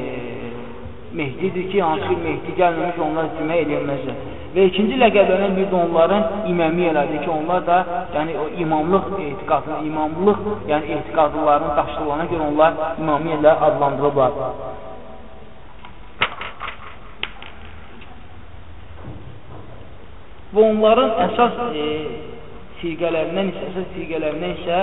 Mehdidir ki, hansı ki, Mehdi gəlməmiş onlar cümə edilməzdir. Və ikinci ləqəblərdən biri də onların iməmiyyələrdir ki, onlar da yəni o imamlıq etiqadını, imamlıq yəni etiqadlarını daşdırılana görə onlar imamiyyələr adlandırırlar. Və onların əsas e, firqələrindən isə, əsas firqələrindən isə,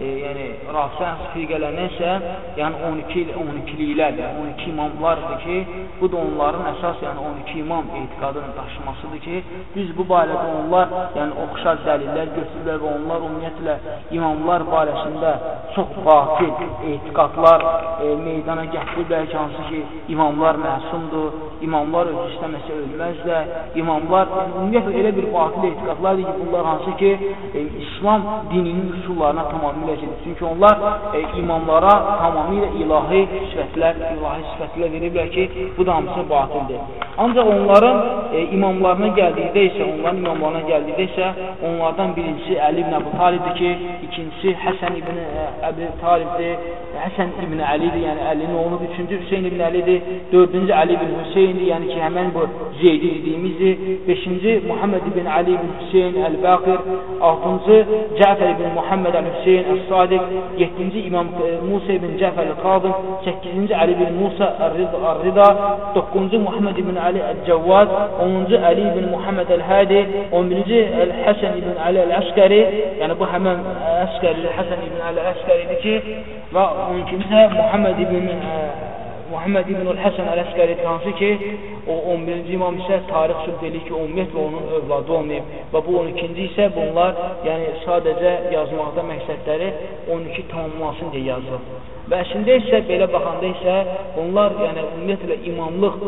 e, yəni rafizə firqələrindən isə, yəni 12 12-liklərdir, 12 imamlardır ki, bu da onların əsas, yəni 12 imam etiqadının daşımasıdır ki, biz bu barədə onlar, yəni oxşar dəlillər götürürlər və onlar ümumiyyətlə imamlar barəsində çox batil etiqadlar e, meydana gətirirlər ki, hansı ki, imamlar məsumdur, imamlar öz istəməsə ölməzlər, imamlar, yəni, ümumiyyətlə elə bir batil etiqadlardır ki, bunlar hansı ki, e, İslam dininin üsullarına tamamilə gedir. Çünki onlar e, imamlara tamamilə ilahi sifətlər, ilahi sifətlər veriblər ki, bu da hamısı batildir. Ancaq onların e, imamlarına gəldikdə isə, onların imamlarına gəldikdə isə, onlardan birincisi Əli ibn Əbu Talibdir ki, ikincisi Həsən ibn e, Əbi Talibdir, Həsən ibn Əlidir, yəni Əlinin oğlu, üçüncü Hüseyin ibn Əlidir, dördüncü Əli ibn Hüseyindir, yəni ki, həmən bu Zeydi dediyimizdir, beşinci Muhammed ibn Əli ibn Hüseyin Əl-Baqir, altıncı Cəfər ibn Muhammed Əl-Hüseyin Əs-Sadiq, yeddinci İmam e, Musa ibn Cəfər Əl-Qadim, səkkizinci Əli ibn Musa Ər-Rida, doqquncu Muhammed ibn Əli Əl-Cəvvaz, onuncu Əli ibn Muhammed Əl-Hədi, on birinci Həsən ibn Əli Əl-Əskəri, yəni bu həmən Əskəri, Həsən ibn Əli Əskəridir ki, və 12-ci isə Muhammed ibn Muhammed ibn Həsən Ələskəri hansı ki, o 11-ci imam isə tarix sülh edir ki, ümumiyyətlə onun övladı olmayıb və bu 12-ci isə bunlar, yəni sadəcə yazmaqda məqsədləri 12 tamamlansın deyə yazılır. Və əslində isə belə baxanda isə bunlar, yəni ümumiyyətlə imamlıq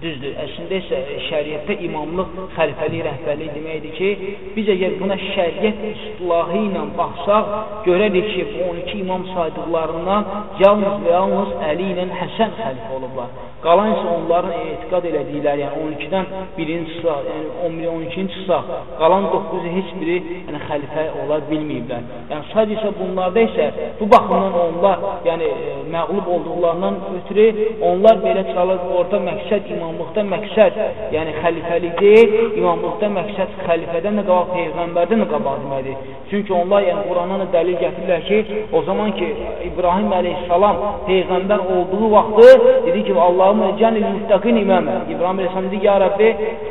Düzdür, əslində isə şəriətdə imamlıq, xəlifəlik, rəhbərlik deməkdir ki, biz əgər buna şəriət istilahı ilə baxsaq, görərik ki, bu 12 imam saydıqlarından yalnız və yalnız Əli ilə Həsən xəlifə olublar. Qalan isə onların etiqad elədikləri, yəni 12-dən birinci çıxsaq, yəni 11 12-ci çıxsaq, qalan 9-u heç biri yəni xəlifə ola bilməyiblər. Yəni sadəcə bunlarda isə bu baxımdan onlar, yəni e, məğlub olduqlarından ötürü onlar belə çalır, orada məqsəd imamlıqda məqsəd, yəni xəlifəlik deyil, imamlıqda məqsəd xəlifədən də qabaq, peyğəmbərdən də qabaq deməkdir. Çünki onlar yəni Qurandan da dəlil gətirirlər ki, o zaman ki İbrahim əleyhissalam peyğəmbər olduğu vaxtı dedi ki, Allah Allahümme cenil müttaqin imamə. İbrahim Aleyhisselam dedi, ya Rabbi,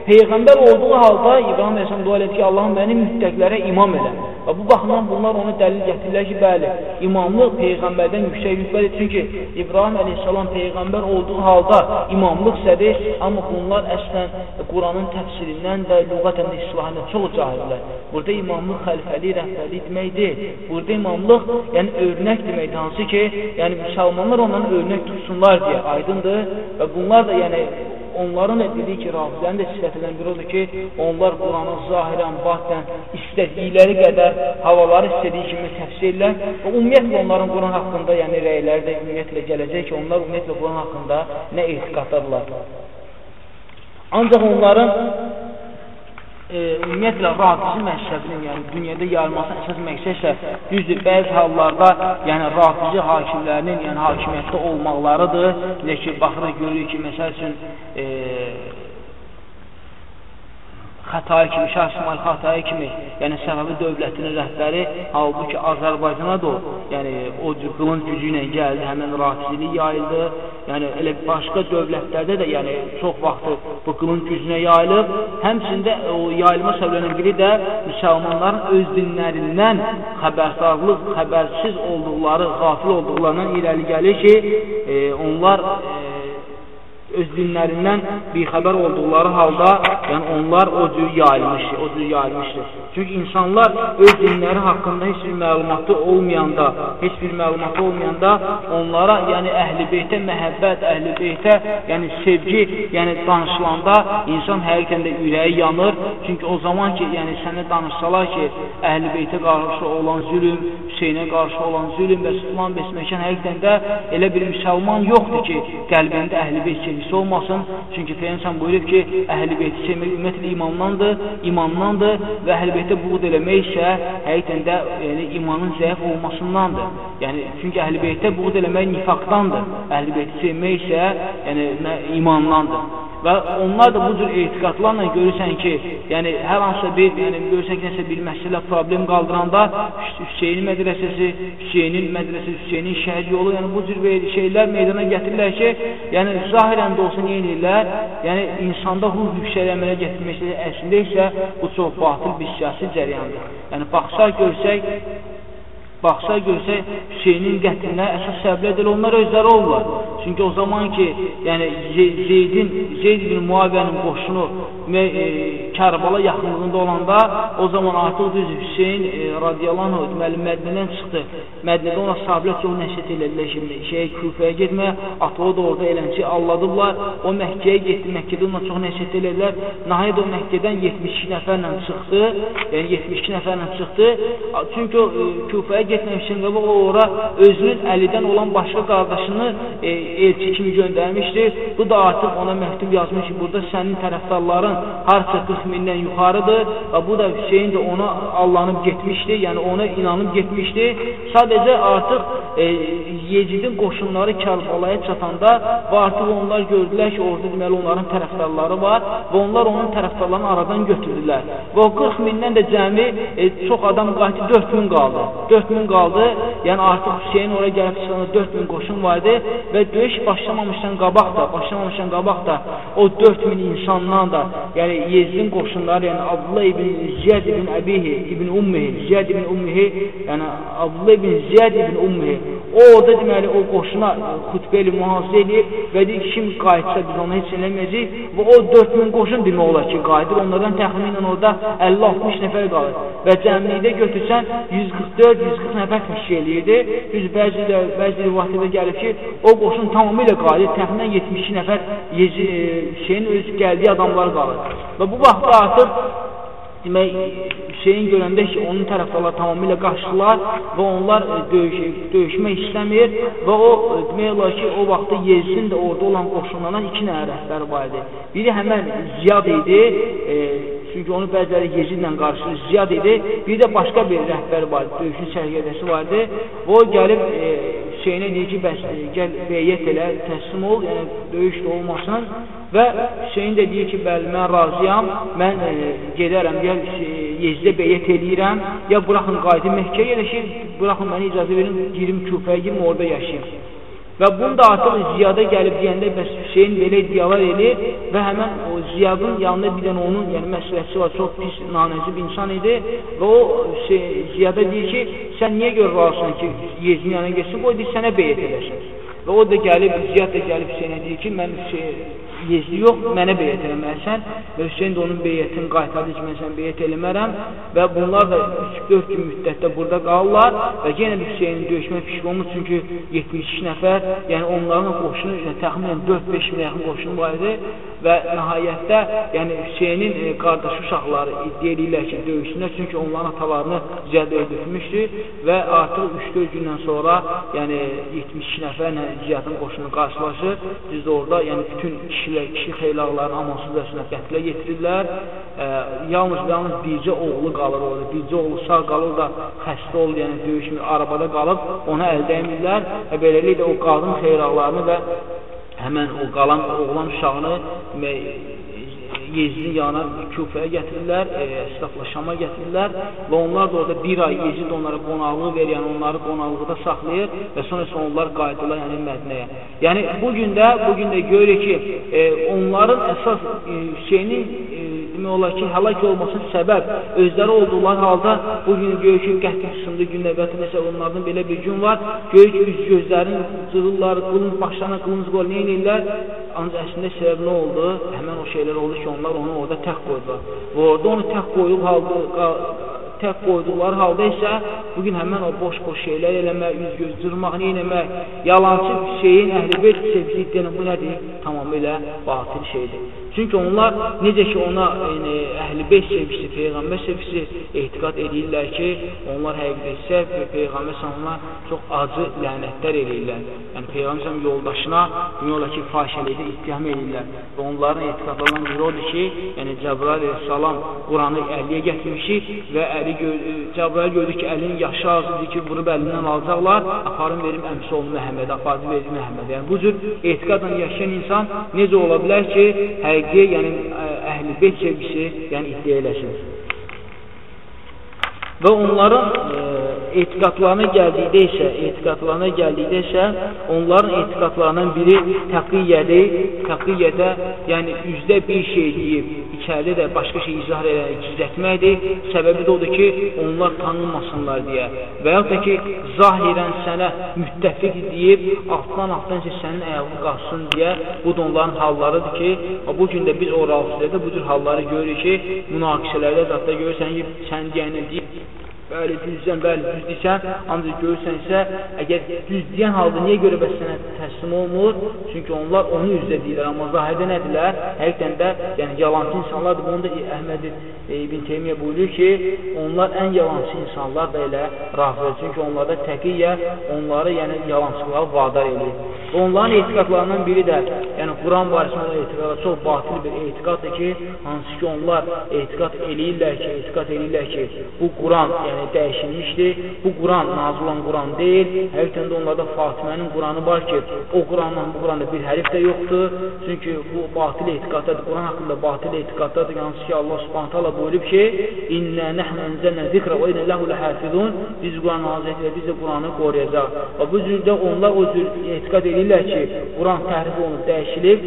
Peyğəmbər olduğu halda İbrahim Aleyhisselam dua edir ki, Allahım məni müttəqlərə imam elə. Və bu baxımdan bunlar ona dəlil gətirirlər ki, bəli, imamlıq Peyğəmbərdən yüksək rütbədir. Çünki İbrahim əleyhissalam Peyğəmbər olduğu halda imamlıq sədir, amma bunlar əslən Quranın təfsirindən və lüğətən islahından çox cahillər. Burada imamlıq xəlifəli, rəhbərlik demək deyil. Burada imamlıq, yəni örnək deməkdir, hansı ki, yəni müsəlmanlar ondan örnək tutsunlar deyə aydındır və bunlar da yəni onların da dediyi ki, rafizlərin də sifətindən biri odur ki, onlar Quranı zahirən, batən, istədikləri qədər havaları istədiyi kimi təfsir edirlər və ümumiyyətlə onların Quran haqqında, yəni rəyləri də ümumiyyətlə gələcək ki, onlar ümumiyyətlə Quran haqqında nə etiqaddadırlar. Ancaq onların e, ümumiyyətlə rafizi məzhəbinin, yəni dünyada yayılmasının əsas məqsəd isə düzdür, bəzi hallarda yəni rafizi hakimlərinin, yəni hakimiyyətdə olmaqlarıdır. Necə ki, baxırıq, görürük ki, məsəl üçün e, Xətay kimi, Şah İsmail Xətay kimi, yəni Səfəvi dövlətinin rəhbəri, halbuki Azərbaycana da o, yəni o cür qılınc gücü ilə gəldi, həmin rafizlik yayıldı. Yəni elə başqa dövlətlərdə də yəni çox vaxtı bu qılınc gücünə yayılıb. Həmçində o yayılma səbəblərinin biri də müsəlmanların öz dinlərindən xəbərdarlıq, xəbərsiz olduqları, qafil olduqlarından irəli gəlir ki, e, onlar e, öz dinlərindən bixəbər olduqları halda, yəni onlar o cür yayılmışdır, o cür yayılmışdır. Çünki insanlar öz dinləri haqqında heç bir məlumatı olmayanda, heç bir məlumatı olmayanda onlara, yəni əhl-i beytə məhəbbət, əhl-i beytə, yəni sevgi, yəni danışılanda insan həqiqətən də ürəyi yanır. Çünki o zaman ki, yəni sənə danışsalar ki, əhl-i beytə qarşı olan zülüm, Hüseynə qarşı olan zülüm və Sütman Besməkən həqiqətən də elə bir müsəlman yoxdur ki, qəlbində əhl-i beyt sevgisi olmasın. Çünki Peyyəmsən buyurub ki, əhl-i beyti sevmək ümumiyyətlə imandandır, imandandır və əhl-i beytə buğd eləmək isə həqiqətən də yəni, imanın zəif olmasındandır. Yəni, çünki əhl-i beytə buğd eləmək nifaqdandır. Əhl-i beyti sevmək isə yəni, imandandır. Və onlar da bu cür etiqadlarla görürsən ki, yəni hər hansısa bir, yəni görürsən ki, nəsə bir məsələ problem qaldıranda Hüseynin mədrəsəsi, Hüseynin mədrəsəsi, Hüseynin şəhid yolu, yəni bu cür şeylər meydana gətirirlər ki, yəni zahirən də olsa nə edirlər? Yəni insanda ruh yüksəlməyə gətirmək əslində isə bu çox batıl bir siyasi cəryandır. Yəni baxsaq görsək Baxsa görsək Hüseynin qətlinə əsas səbəblər elə onlar özləri olurlar. Çünki o zaman ki, yəni Zeydin, Zeyd ibn Muaviyənin qoşunu e, Kərbala yaxınlığında olanda o zaman artıq düz Hüseyin e, radiyallahu anh deməli Mədinədən çıxdı. Mədinədə ona sahabilər çox nəşət elədilər ki, şey Küfəyə getmə, atağı da orada eləncə alladıblar. O Məkkəyə getdi, Məkkədə ona çox nəşət elədilər. Nəhayət o Məkkədən 72 nəfərlə çıxdı. Yəni 72 nəfərlə çıxdı. Çünki o e, Küfəyə getməmişdən qabaq o ora özünün Əlidən olan başqa qardaşını e, elçi kimi göndərmişdi. Bu da artıq ona məktub yazmış ki, burada sənin tərəfdarların harca 40 mindən yuxarıdır və bu da Hüseyin də ona allanıb getmişdi, yəni ona inanıb getmişdi. Sadəcə artıq e, Yecidin qoşunları Kərbalaya çatanda və artıq onlar gördülər ki, orada deməli onların tərəfdarları var və onlar onun tərəfdarlarını aradan götürdülər. Və o 40 mindən də cəmi e, çox adam qayıtdı, 4 min qaldı. 4 min min qaldı. Yəni artıq Hüseyin oraya gəlib çıxanda 4000 qoşun var idi və döyüş başlamamışdan qabaq da, başlamamışdan qabaq da o 4000 insandan da, yəni Yezdin qoşunları, yəni Abdullah ibn Ziyad ibn Əbihi ibn Ummihi, Ziyad ibn Ummihi, yəni Abdullah ibn Ziyad ibn Ummihi o orada deməli o qoşuna xütbəli mühafizə edib və deyir kim qayıtsa biz onu heç eləməyəcəyik və o 4000 qoşun demək olar ki, qayıdır. Onlardan təxminən orada 50-60 nəfər qalır və cəmlikdə götürsən 144-140 40 nəfər təşkil eləyirdi. Düz bəzi də bəzi rivayətlərdə gəlir ki, o qoşun tamamilə qalır, təxminən 72 nəfər yezi, e, şeyin öz gəldiyi adamlar qalır. Və bu vaxtda artıq demək Hüseyin görəndə ki, onun tərəfdarlar tamamilə qaçdılar və onlar e, döyüş, döyüşmək istəmir və o e, demək olar ki, o vaxtda Yezidin də orada olan qoşunlardan iki nəfər rəhbər var idi. Biri həmən Ziyad idi, e, Çünki onu bəziləri Yezidlə qarşı Ziyad idi. Bir də başqa bir rəhbər var, döyüşün sərgədəsi vardı. O gəlib e, Hüseynə deyir ki, bəs e, gəl beyyət elə, təslim ol, yəni döyüş də olmasın. Və Hüseyin də deyir ki, bəli, mən razıyam, mən e, gedərəm, gəl e, Yezidə beyyət eləyirəm, ya buraxın qayıdım Məkkəyə yerləşir, buraxın mənə icazə verin, girim Küfəyə, girim orada yaşayım. Və bunu da artıq Ziyada gəlib deyəndə bəs Hüseyin belə iddialar edir və həmən o Ziyadın yanında bir dənə onun yəni məsləhətçi var, çox pis, nanəzib insan idi və o şey, Ziyada deyir ki, sən niyə görə razısan ki, Yezin yanına geçsin, qoy deyir, sənə beyət eləsin. Və o da gəlib, Ziyad da gəlib Hüseynə deyir ki, mən şey, yezli yox, mənə beyət eləməlisən və Hüseyin də onun beyətini qaytardı ki, mən sən beyət eləmərəm və bunlar da 3-4 gün müddətdə burada qalırlar və yenə də Hüseynin döyüşmə fikri olmur, çünki 72 nəfər, yəni onların qoşunu yəni, təxminən 4-5 min yaxın qoşunu var idi və nəhayətdə yəni Hüseynin e, qardaşı uşaqları iddia edirlər ki, döyüşsünlər, çünki onların atalarını Ziyad öldürmüşdü və artıq 3-4 gündən sonra yəni 72 nəfərlə Ziyadın qoşunu qarşılaşır. Biz orada yəni bütün kişi kişilər, kişi xeylaqlarını amansızcasına qətlə yetirirlər. E, yalnız və yalnız bircə oğlu qalır orada. Bircə oğlu sağ qalır da xəstə oldu, yəni döyüşmür, arabada qalıb ona əl dəymirlər və beləliklə o qadın xeylaqlarını və həmən o qalan oğlan uşağını Yezidin yanına Küfəyə gətirirlər, e, Estağfurullah Şama gətirirlər və onlar da orada bir ay Yezid onlara qonaqlıq verir, yəni onları qonaqlıqda saxlayır və sonra isə onlar qayıdırlar yəni Mədinəyə. Yəni bu gün də bu gün də görürük ki, e, onların əsas e, Hüseynin e, demək olar ki, həlak olmasının səbəb özləri oldular halda bu gün görür ki, qətl qısımda gün növbəti məsəl onlardan belə bir gün var. Görür ki, üz gözlərini cırırlar, qılınc başlarına qılınc qoyur, nə edirlər? Ancaq əslində səbəb nə oldu? Həmən o şeylər oldu ki, onlar onu orada tək qoydular. Və orada onu tək qoyub halda tək qoyduqları halda isə bugün həmən o boş-boş şeylər eləmək, üz göz cırmaq, nə eləmək, yalancı şeyin əhlibeyt sevgisi deyilən bu nədir? Tamamilə batil şeydir. Çünki onlar necə ki ona yəni, əhl-i beyt sevgisi, Peyğəmbər sevgisi etiqad edirlər ki, onlar və Peyğəmbər sallallahu çox acı lənətlər eləyirlər. Yəni Peyğəmbər yoldaşına demək olar ki, fahişəlikdə ittiham edirlər. Və onların etiqadlarından biri odur ki, yəni Cəbrail əleyhissalam Quranı Əliyə gətirmişik və Əli Cəbrail gördü ki, Əlinin yaşı azdır ki, vurub əlindən alacaqlar, aparın verim əmsi oğlu Məhəmməd, apardı verim Məhəmməd. Yəni bu cür etiqadla yaşayan insan necə ola bilər ki, həqiqətən həqiqi, yəni əhl-i beyt sevgisi, yəni iddia eləsin. Və onların e, etiqadlarına gəldikdə isə, etiqadlarına gəldikdə isə onların etiqadlarından biri təqiyyədir. Təqiyyədə, yəni üzdə bir şey deyib, içəridə də başqa şey izah edərək gizlətməkdir. Səbəbi də odur ki, onlar tanınmasınlar deyə. Və yaxud da ki, zahirən sənə müttəfiq deyib, altdan-altdan isə sənin ayağını qalsın deyə, bu da onların hallarıdır ki, bu gün də biz oralısıda bu cür halları görürük ki, münaqişələrdə zətdə görürsən ki, sən deyənə deyib, bəli, düzsən, bəli, düz deyirsən, ancaq görürsənsə, əgər düz deyən halda niyə görə bəs sənə təslim olmur? Çünki onlar onu üzrə deyirlər, amma zahirdə nədirlər? Həqiqdən də, yəni yalancı insanlardır. Bunu da Əhməd e, İbn Teymiyyə buyurur ki, onlar ən yalancı insanlar da elə rafizə. Çünki onlarda təqiyyə onları, yəni yalancılığa vadar edir. Onların etiqadlarından biri də, yəni Quran barəsində olan etiqadlar çox batil bir etiqaddır ki, hansı ki onlar etiqad eləyirlər ki, etiqad eləyirlər ki, bu Quran, yəni yəni dəyişilmişdir. Bu Quran nazil olan Quran deyil. Həqiqətən də onlarda Fatimənin Quranı var ki, o Quranla bu Quranda bir hərif də yoxdur. Çünki bu batil etiqaddadır. Quran haqqında batil etiqaddadır. Hansı ki Allah Subhanahu taala buyurub ki: "İnna nahnu enzelna zikra və inna lehu lahafizun." Biz Quran nazil etdik, biz də Quranı qoruyacaq. Və bu cürdə onlar o cür etiqad edirlər ki, Quran təhrif olunub, dəyişilib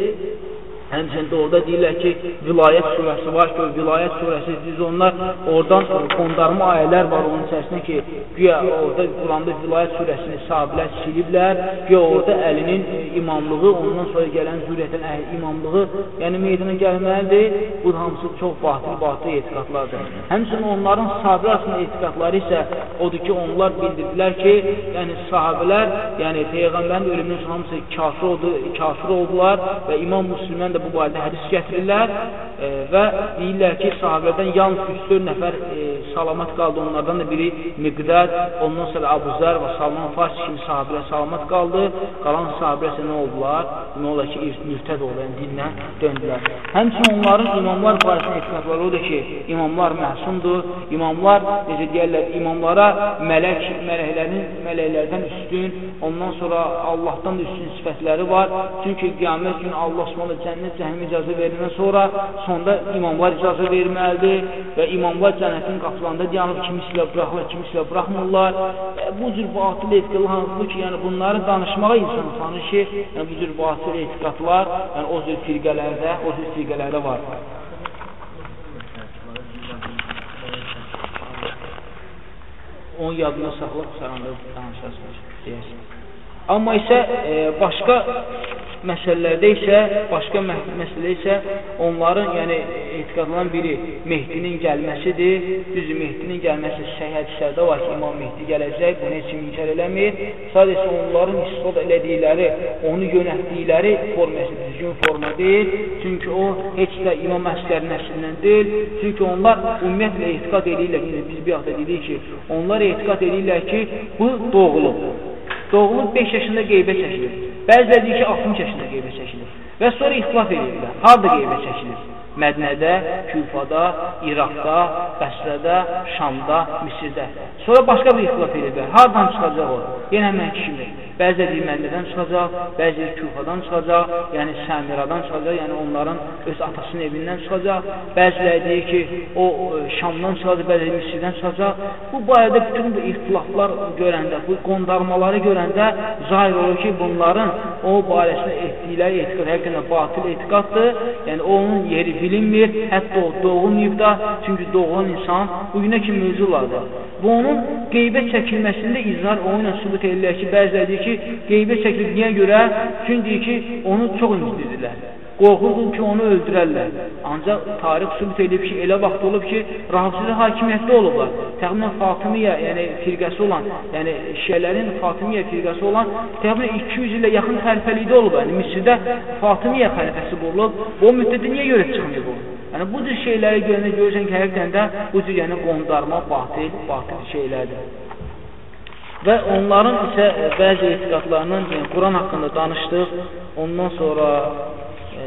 Həmçində orada deyirlər ki, vilayət surəsi var ki, vilayət surəsi biz onlar oradan qondarma ayələr var onun içərisində ki, güya orada Quranda vilayət surəsini sahabilər siliblər, güya orada əlinin imamlığı, ondan sonra gələn zürriyyətən imamlığı, yəni meydana gəlməlidir. Bu hamısı çox batıl, batıl etiqadlardır. Həmçinin onların sahabilər arasında etiqadları isə odur ki, onlar bildirdilər ki, yəni sahabələr, yəni Peyğəmbərin ölümündən sonra hamısı kafir, oldu, kafir oldular və İmam Müslümən də bu barədə hədis gətirirlər e, və deyirlər ki, sahabədən yalnız 3-4 nəfər e, salamat qaldı. Onlardan da biri Miqdad, ondan sonra Abu Zər və Salman Fars kimi sahabələr salamat qaldı. Qalan sahabələr isə nə oldular? Nə olar ki, mürtəd oldu, yəni dindən döndülər. Həmçinin onların imamlar barəsində etiqadları odur ki, imamlar məsumdur. İmamlar, necə deyərlər, imamlara mələk, mələklərin mələklərdən üstün, ondan sonra Allahdan da üstün sifətləri var. Çünki qiyamət günü Allah Subhanahu cənnət cəhənnəm icazə veriləndən sonra sonda imamlar icazə verməlidir və imamlar cənnətin qapısını satılanda dayanıb kimi silə buraxırlar, kimi silə buraxmırlar. Və bu cür batıl etiqadlar hansı ki, yəni bunları danışmağa insan utanır ki, yəni bu cür batıl etiqadlar, yəni o cür firqələrdə, o cür firqələrdə var. Onun yadına saxlaq, saranda danışarsınız, deyərsiniz. Amma isə e, başqa məsələlərdə isə, başqa məsələ isə onların, yəni etiqadlanan biri Mehdinin gəlməsidir. Düzdür, Mehdinin gəlməsi səhih hədislərdə var ki, İmam Mehdi gələcək, bunu heç kim inkar eləmir. Sadəcə onların istifad elədikləri, onu yönətdikləri forması düzgün forma deyil. Çünki o heç də İmam Əsqərin nəslindən deyil. Çünki onlar ümumiyyətlə etiqad edirlər, biz bir hafta dedik ki, onlar etiqad edirlər ki, bu doğulub. Doğulub 5 yaşında qeybə çəkilir. Bəziləri deyir ki, 60 yaşında qeybə çəkilir. Və sonra ixtilaf edirlər. Harada qeybə çəkilir? Mədnədə, Küfada, İraqda, Bəsrədə, Şamda, Misirdə. Sonra başqa bir ixtilaf edirlər. Hardan çıxacaq o? Yenə həmən kişidir. Bəzi deyir Mədnədən çıxacaq, bəzi Küfadan çıxacaq, yəni Səmiradan çıxacaq, yəni onların öz atasının evindən çıxacaq. Bəziləri deyir ki, o e, Şamdan çıxacaq, bəziləri Misirdən çıxacaq. Bu barədə bütün bu ixtilaflar görəndə, bu qondarmaları görəndə zahir olur ki, bunların o barəsində etdikləri etiqad həqiqətən batil etiqaddır. Yəni onun yeri bilinmir, hətta o doğulmayıb da, çünki doğulan insan bugünə kimi mövzulardır. Bu onun qeybə çəkilməsində izhar o ilə sübut edirlər ki, bəziləri deyir ki, qeybə çəkildiyə görə, çünki ki, onu çox incidirlər. Qorxurdur ki, onu öldürərlər. Ancaq tarix sübut edib ki, elə vaxt olub ki, Rafizə hakimiyyətdə olublar. Təxminən Fatimiyyə, yəni firqəsi olan, yəni şiələrin Fatimiyyə firqəsi olan təxminən 200 ilə yaxın xəlifəlikdə olub. Yəni Misirdə Fatimiyyə xəlifəsi qurulub. O müddətdə niyə görə çıxmıyor bu? Yəni bu cür şeyləri görəndə görürsən ki, həqiqətən də bu cür yəni qondarma, batil, batil şeylərdir. Və onların isə bəzi etiqadlarının yəni, Quran haqqında danışdıq, ondan sonra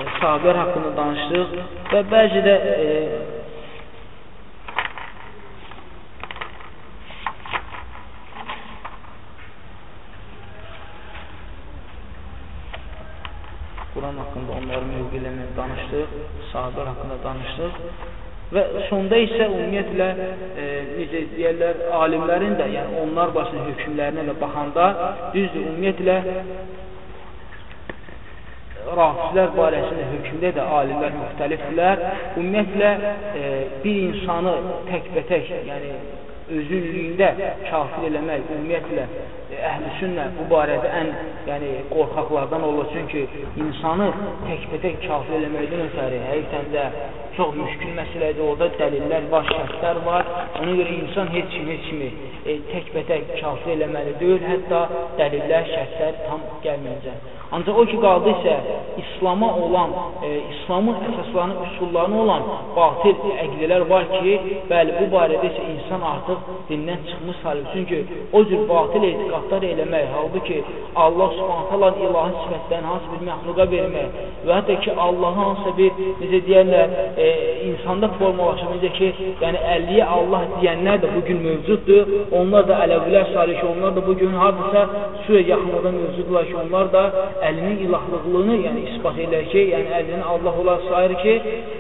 sahabilər haqqında danışdıq və bəzi də e, Quran haqqında onların mövqilərini danışdıq, sahabilər haqqında danışdıq Və sonda isə ümumiyyətlə e, necə deyərlər, alimlərin də, yəni onlar başının hökmlərinə də baxanda düzdür, ümumiyyətlə rafizlər barəsində hökmdə də alimlər müxtəlifdirlər. Ümumiyyətlə e, bir insanı təkbətək, yəni özünlüyündə kafir eləmək ümumiyyətlə əhl-i sünnə bu barədə ən yəni, qorxaqlardan olur. Çünki insanı təkbətək kafir eləməkdən ötəri həqiqətən də çox müşkül məsələdir. Orada dəlillər var, şərtlər var. Ona görə insan heç kim, heç kimi e, təkbətək kafir eləməli deyil. Hətta dəlillər, şərtlər tam gəlməyəcək. Ancaq o ki, qaldı isə İslama olan, e, İslamın əsaslarının, üsullarına olan batil əqidələr var ki, bəli, bu barədə isə insan artıq dindən çıxmış halib. Çünki o cür batil etiqadlar eləmək, halbuki Allah subhanətələ ilahi sifətlərini hansı bir məxluqa vermək və hətta ki, Allahın hansısa bir, necə deyərlər, e, insanda formalaşır, necə ki, yəni 50-yə Allah deyənlər də bugün mövcuddur, onlar da ələvilər sarı ki, onlar da bugün hardasa sürə yaxınlıqda mövcuddurlar ki, onlar da əlinin ilahlığını yəni isbat edir ki, yəni əlinin Allah olar sayır ki,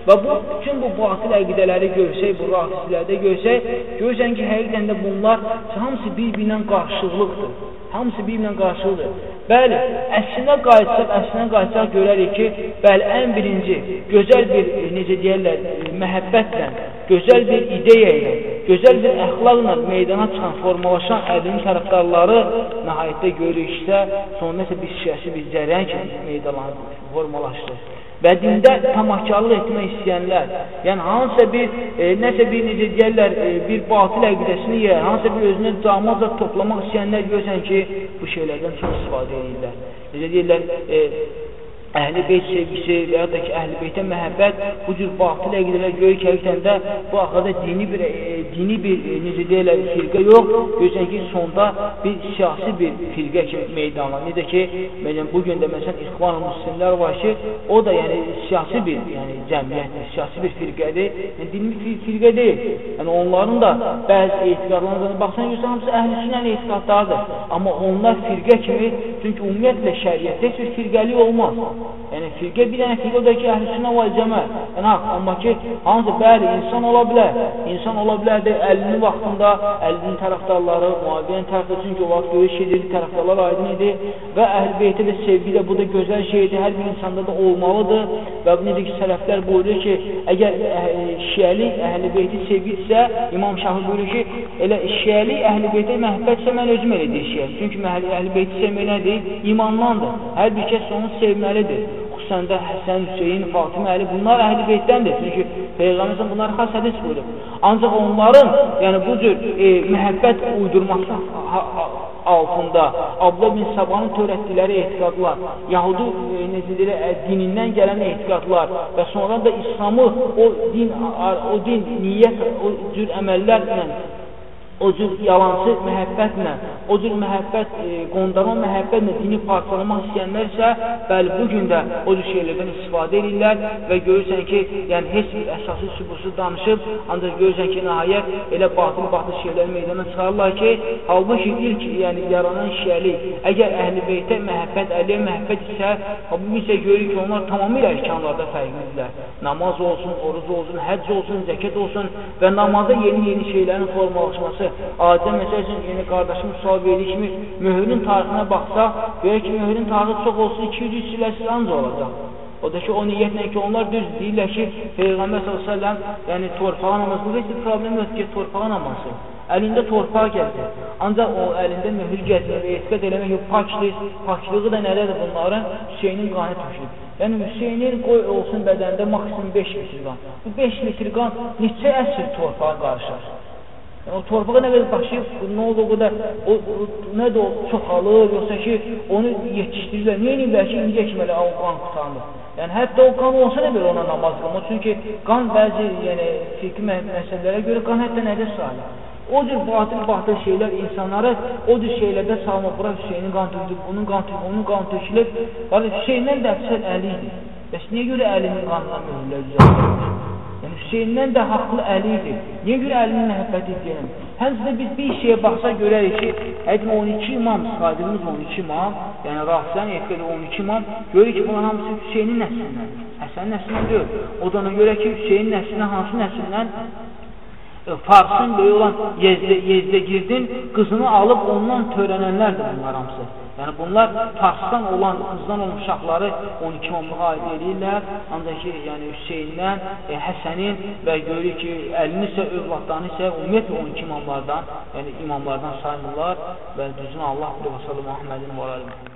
və bu bütün bu batil əqidələri görsək, bu rafizlərdə görsək, görürsən ki, həqiqətən də bunlar hamısı bir-birinə qarşılıqdır. Hamısı bir-birinə qarşılıqdır. Bəli, əslinə qayıtsaq, əslinə qayıtsaq görərik ki, bəli, ən birinci, gözəl bir, necə deyərlər, məhəbbətlə, gözəl bir ideya ilə, gözəl bir əxlaqla meydana çıxan, formalaşan ədinin tərəfdarları nəhayətdə görürüksə, sonra nəsə bir siyasi bir cəryan kimi meydana formalaşdı. Və dində tamakarlıq etmək istəyənlər, yəni hansısa bir, e, nəsə bir, necə deyərlər, e, bir batil əqidəsini yer, hansısa bir özünə camaca toplamaq istəyənlər görsən ki, bu şeylərdən çox istifadə edirlər. Necə deyirlər, e, Əhli beyt sevgisi və ya da ki, əhl-i beytə məhəbbət bu cür batil əqidələr görür ki, həqiqətən də bu axırda dini bir, e, dini bir e, necə deyirlər, firqə yox, görürsən ki, sonda bir siyasi bir firqə kimi meydanlar. Necə ki, məsələn, bugün də məsələn, İxvan müslimlər var ki, o da yəni siyasi bir yəni, cəmiyyətdir, siyasi bir firqədir, yəni, dini bir firqə deyil. Yəni, onların da bəzi etiqadlarına baxsan, görürsən, hamısı əhl-i sünnən etiqadlardır. Amma onlar firqə kimi, çünki ümumiyyətlə şəriyyətdə heç bir firqəlik olmaz. Allah. Yəni firqə bir dənə firqə o da ki, əhlüsünnə və cəmə. Yəni haqq, amma ki, hansı bəli insan ola bilər. İnsan ola bilər də 50-nin vaxtında 50-nin tərəfdarları, müaviyyən tərəfdarı çünki o vaxt görüş edir, tərəfdarlar aydın idi və əhl-i beytə də sevgi də bu da gözəl şeydir, hər bir insanda da olmalıdır və necə ki, sələflər buyurur ki, əgər şiəlik əhl-i beyti sevgidirsə, İmam Şahı buyurur ki, elə şiəlik əhl-i beytə məhəbbətsə mən özüm elə deyir şiəlik. Çünki əhl-i beyti sevmək nədir? İmandandır. Hər bir kəs onu sevməlidir. Xüsusən də Həsən, Hüseyin, Fatimə, Əli bunlar əhl-i beytdəndir. Çünki Peyğəmbərimizin bunlar xas hədis buyurub. Ancaq onların, yəni bu cür e, məhəbbət uydurması altında Abla bin Sabanın törətdikləri etiqadlar, Yahudi e, necə deyir, e, dinindən gələn etiqadlar və sonra da İslamı o din o din niyyət o cür əməllərlə o cür yalancı məhəbbətlə, o cür məhəbbət, e, qondarma məhəbbətlə dini parçalamaq istəyənlər isə, bəli, bu gün də o cür şeylərdən istifadə edirlər və görürsən ki, yəni heç bir əsası sübusu danışıb, ancaq görürsən ki, nəhayət elə batıl-batıl şeylər meydana çıxarırlar ki, halbuki ilk yəni, yaranan şiəlik, əgər əhl-i beytə məhəbbət, əliyə məhəbbət isə, bu isə görür ki, onlar tamamilə ərkanlarda fərqlidirlər. Namaz olsun, oruz olsun, həcc olsun, zəkət olsun və namazda yeni-yeni şeylərin formalaşması baxması, adə məsəl üçün, yəni qardaşım sual verdiyi kimi möhürün tarixinə baxsaq, görək ki, möhürün tarixi çox olsun 200 siləsiz ancaq olacaq. O da ki, o niyyətlə ki, onlar düz deyirlər ki, Peyğəmbər s.ə.v yəni torpağa namaz, bu heç problem yoxdur ki, torpağa namazı. Əlində torpaq gəzir. Ancaq o əlində möhür gəzir etiqat eləmək yox, pakdır. Paklığı da nədədir bunların? Hüseynin qanı tökülür. Yəni Hüseynin qoy olsun bədəndə maksimum 5 litr qan. Bu 5 litr qan neçə əsr torpağa qarışır? Yəni, o torpağa nə qədər daşıyıb, nə oldu o qədər, o, o, nə də o çoxalır, yoxsa ki, onu yetişdirirlər. Niyə eləyirlər ki, indiyə kimi elə o qan qutanır? Yəni, hətta o qan olsa nə belə ona namaz qılmır. Çünki qan bəzi yəni, fiqhi məsələlərə görə qan hətta nədir sayılır? O cür batıl-batıl şeylər insanları o cür şeylərdə salmaq, bura Hüseynin qan tökülüb, onun qan tökülüb, onun qan tökülüb. Bəli, Hüseyndən də əfsər Əli idi. Bəs niyə görə Əlinin qanına mühürlər düzəltmişdir? Hüseyndən də haqlı Əli idi. Niyə görə Əlinin məhəbbəti deyirəm? Həmçində biz bir şeyə baxsa görərik ki, həqiqətən 12 imam, saydığımız 12 imam, yəni Rafizən etiqadı 12 imam, görürük ki, bunlar hamısı Hüseynin nəslindən, Həsənin nəslindən deyil. O da ona görə ki, Hüseynin nəslindən hansı nəslindən? E, Farsın böyü olan Yezdə, Yezdə qızını alıb ondan törənənlərdir bunlar hamısı. Yəni bunlar Farsdan olan, qızdan olmuş uşaqları 12 onluğa aid edirlər. Ancaq ki, yəni Hüseyndən, e, Həsənin və görürük ki, əlini isə övladlarını isə ümumiyyətlə 12 imamlardan, yəni imamlardan saymırlar və düzünü Allah bilir və sallallahu Muhammedin və aləlim.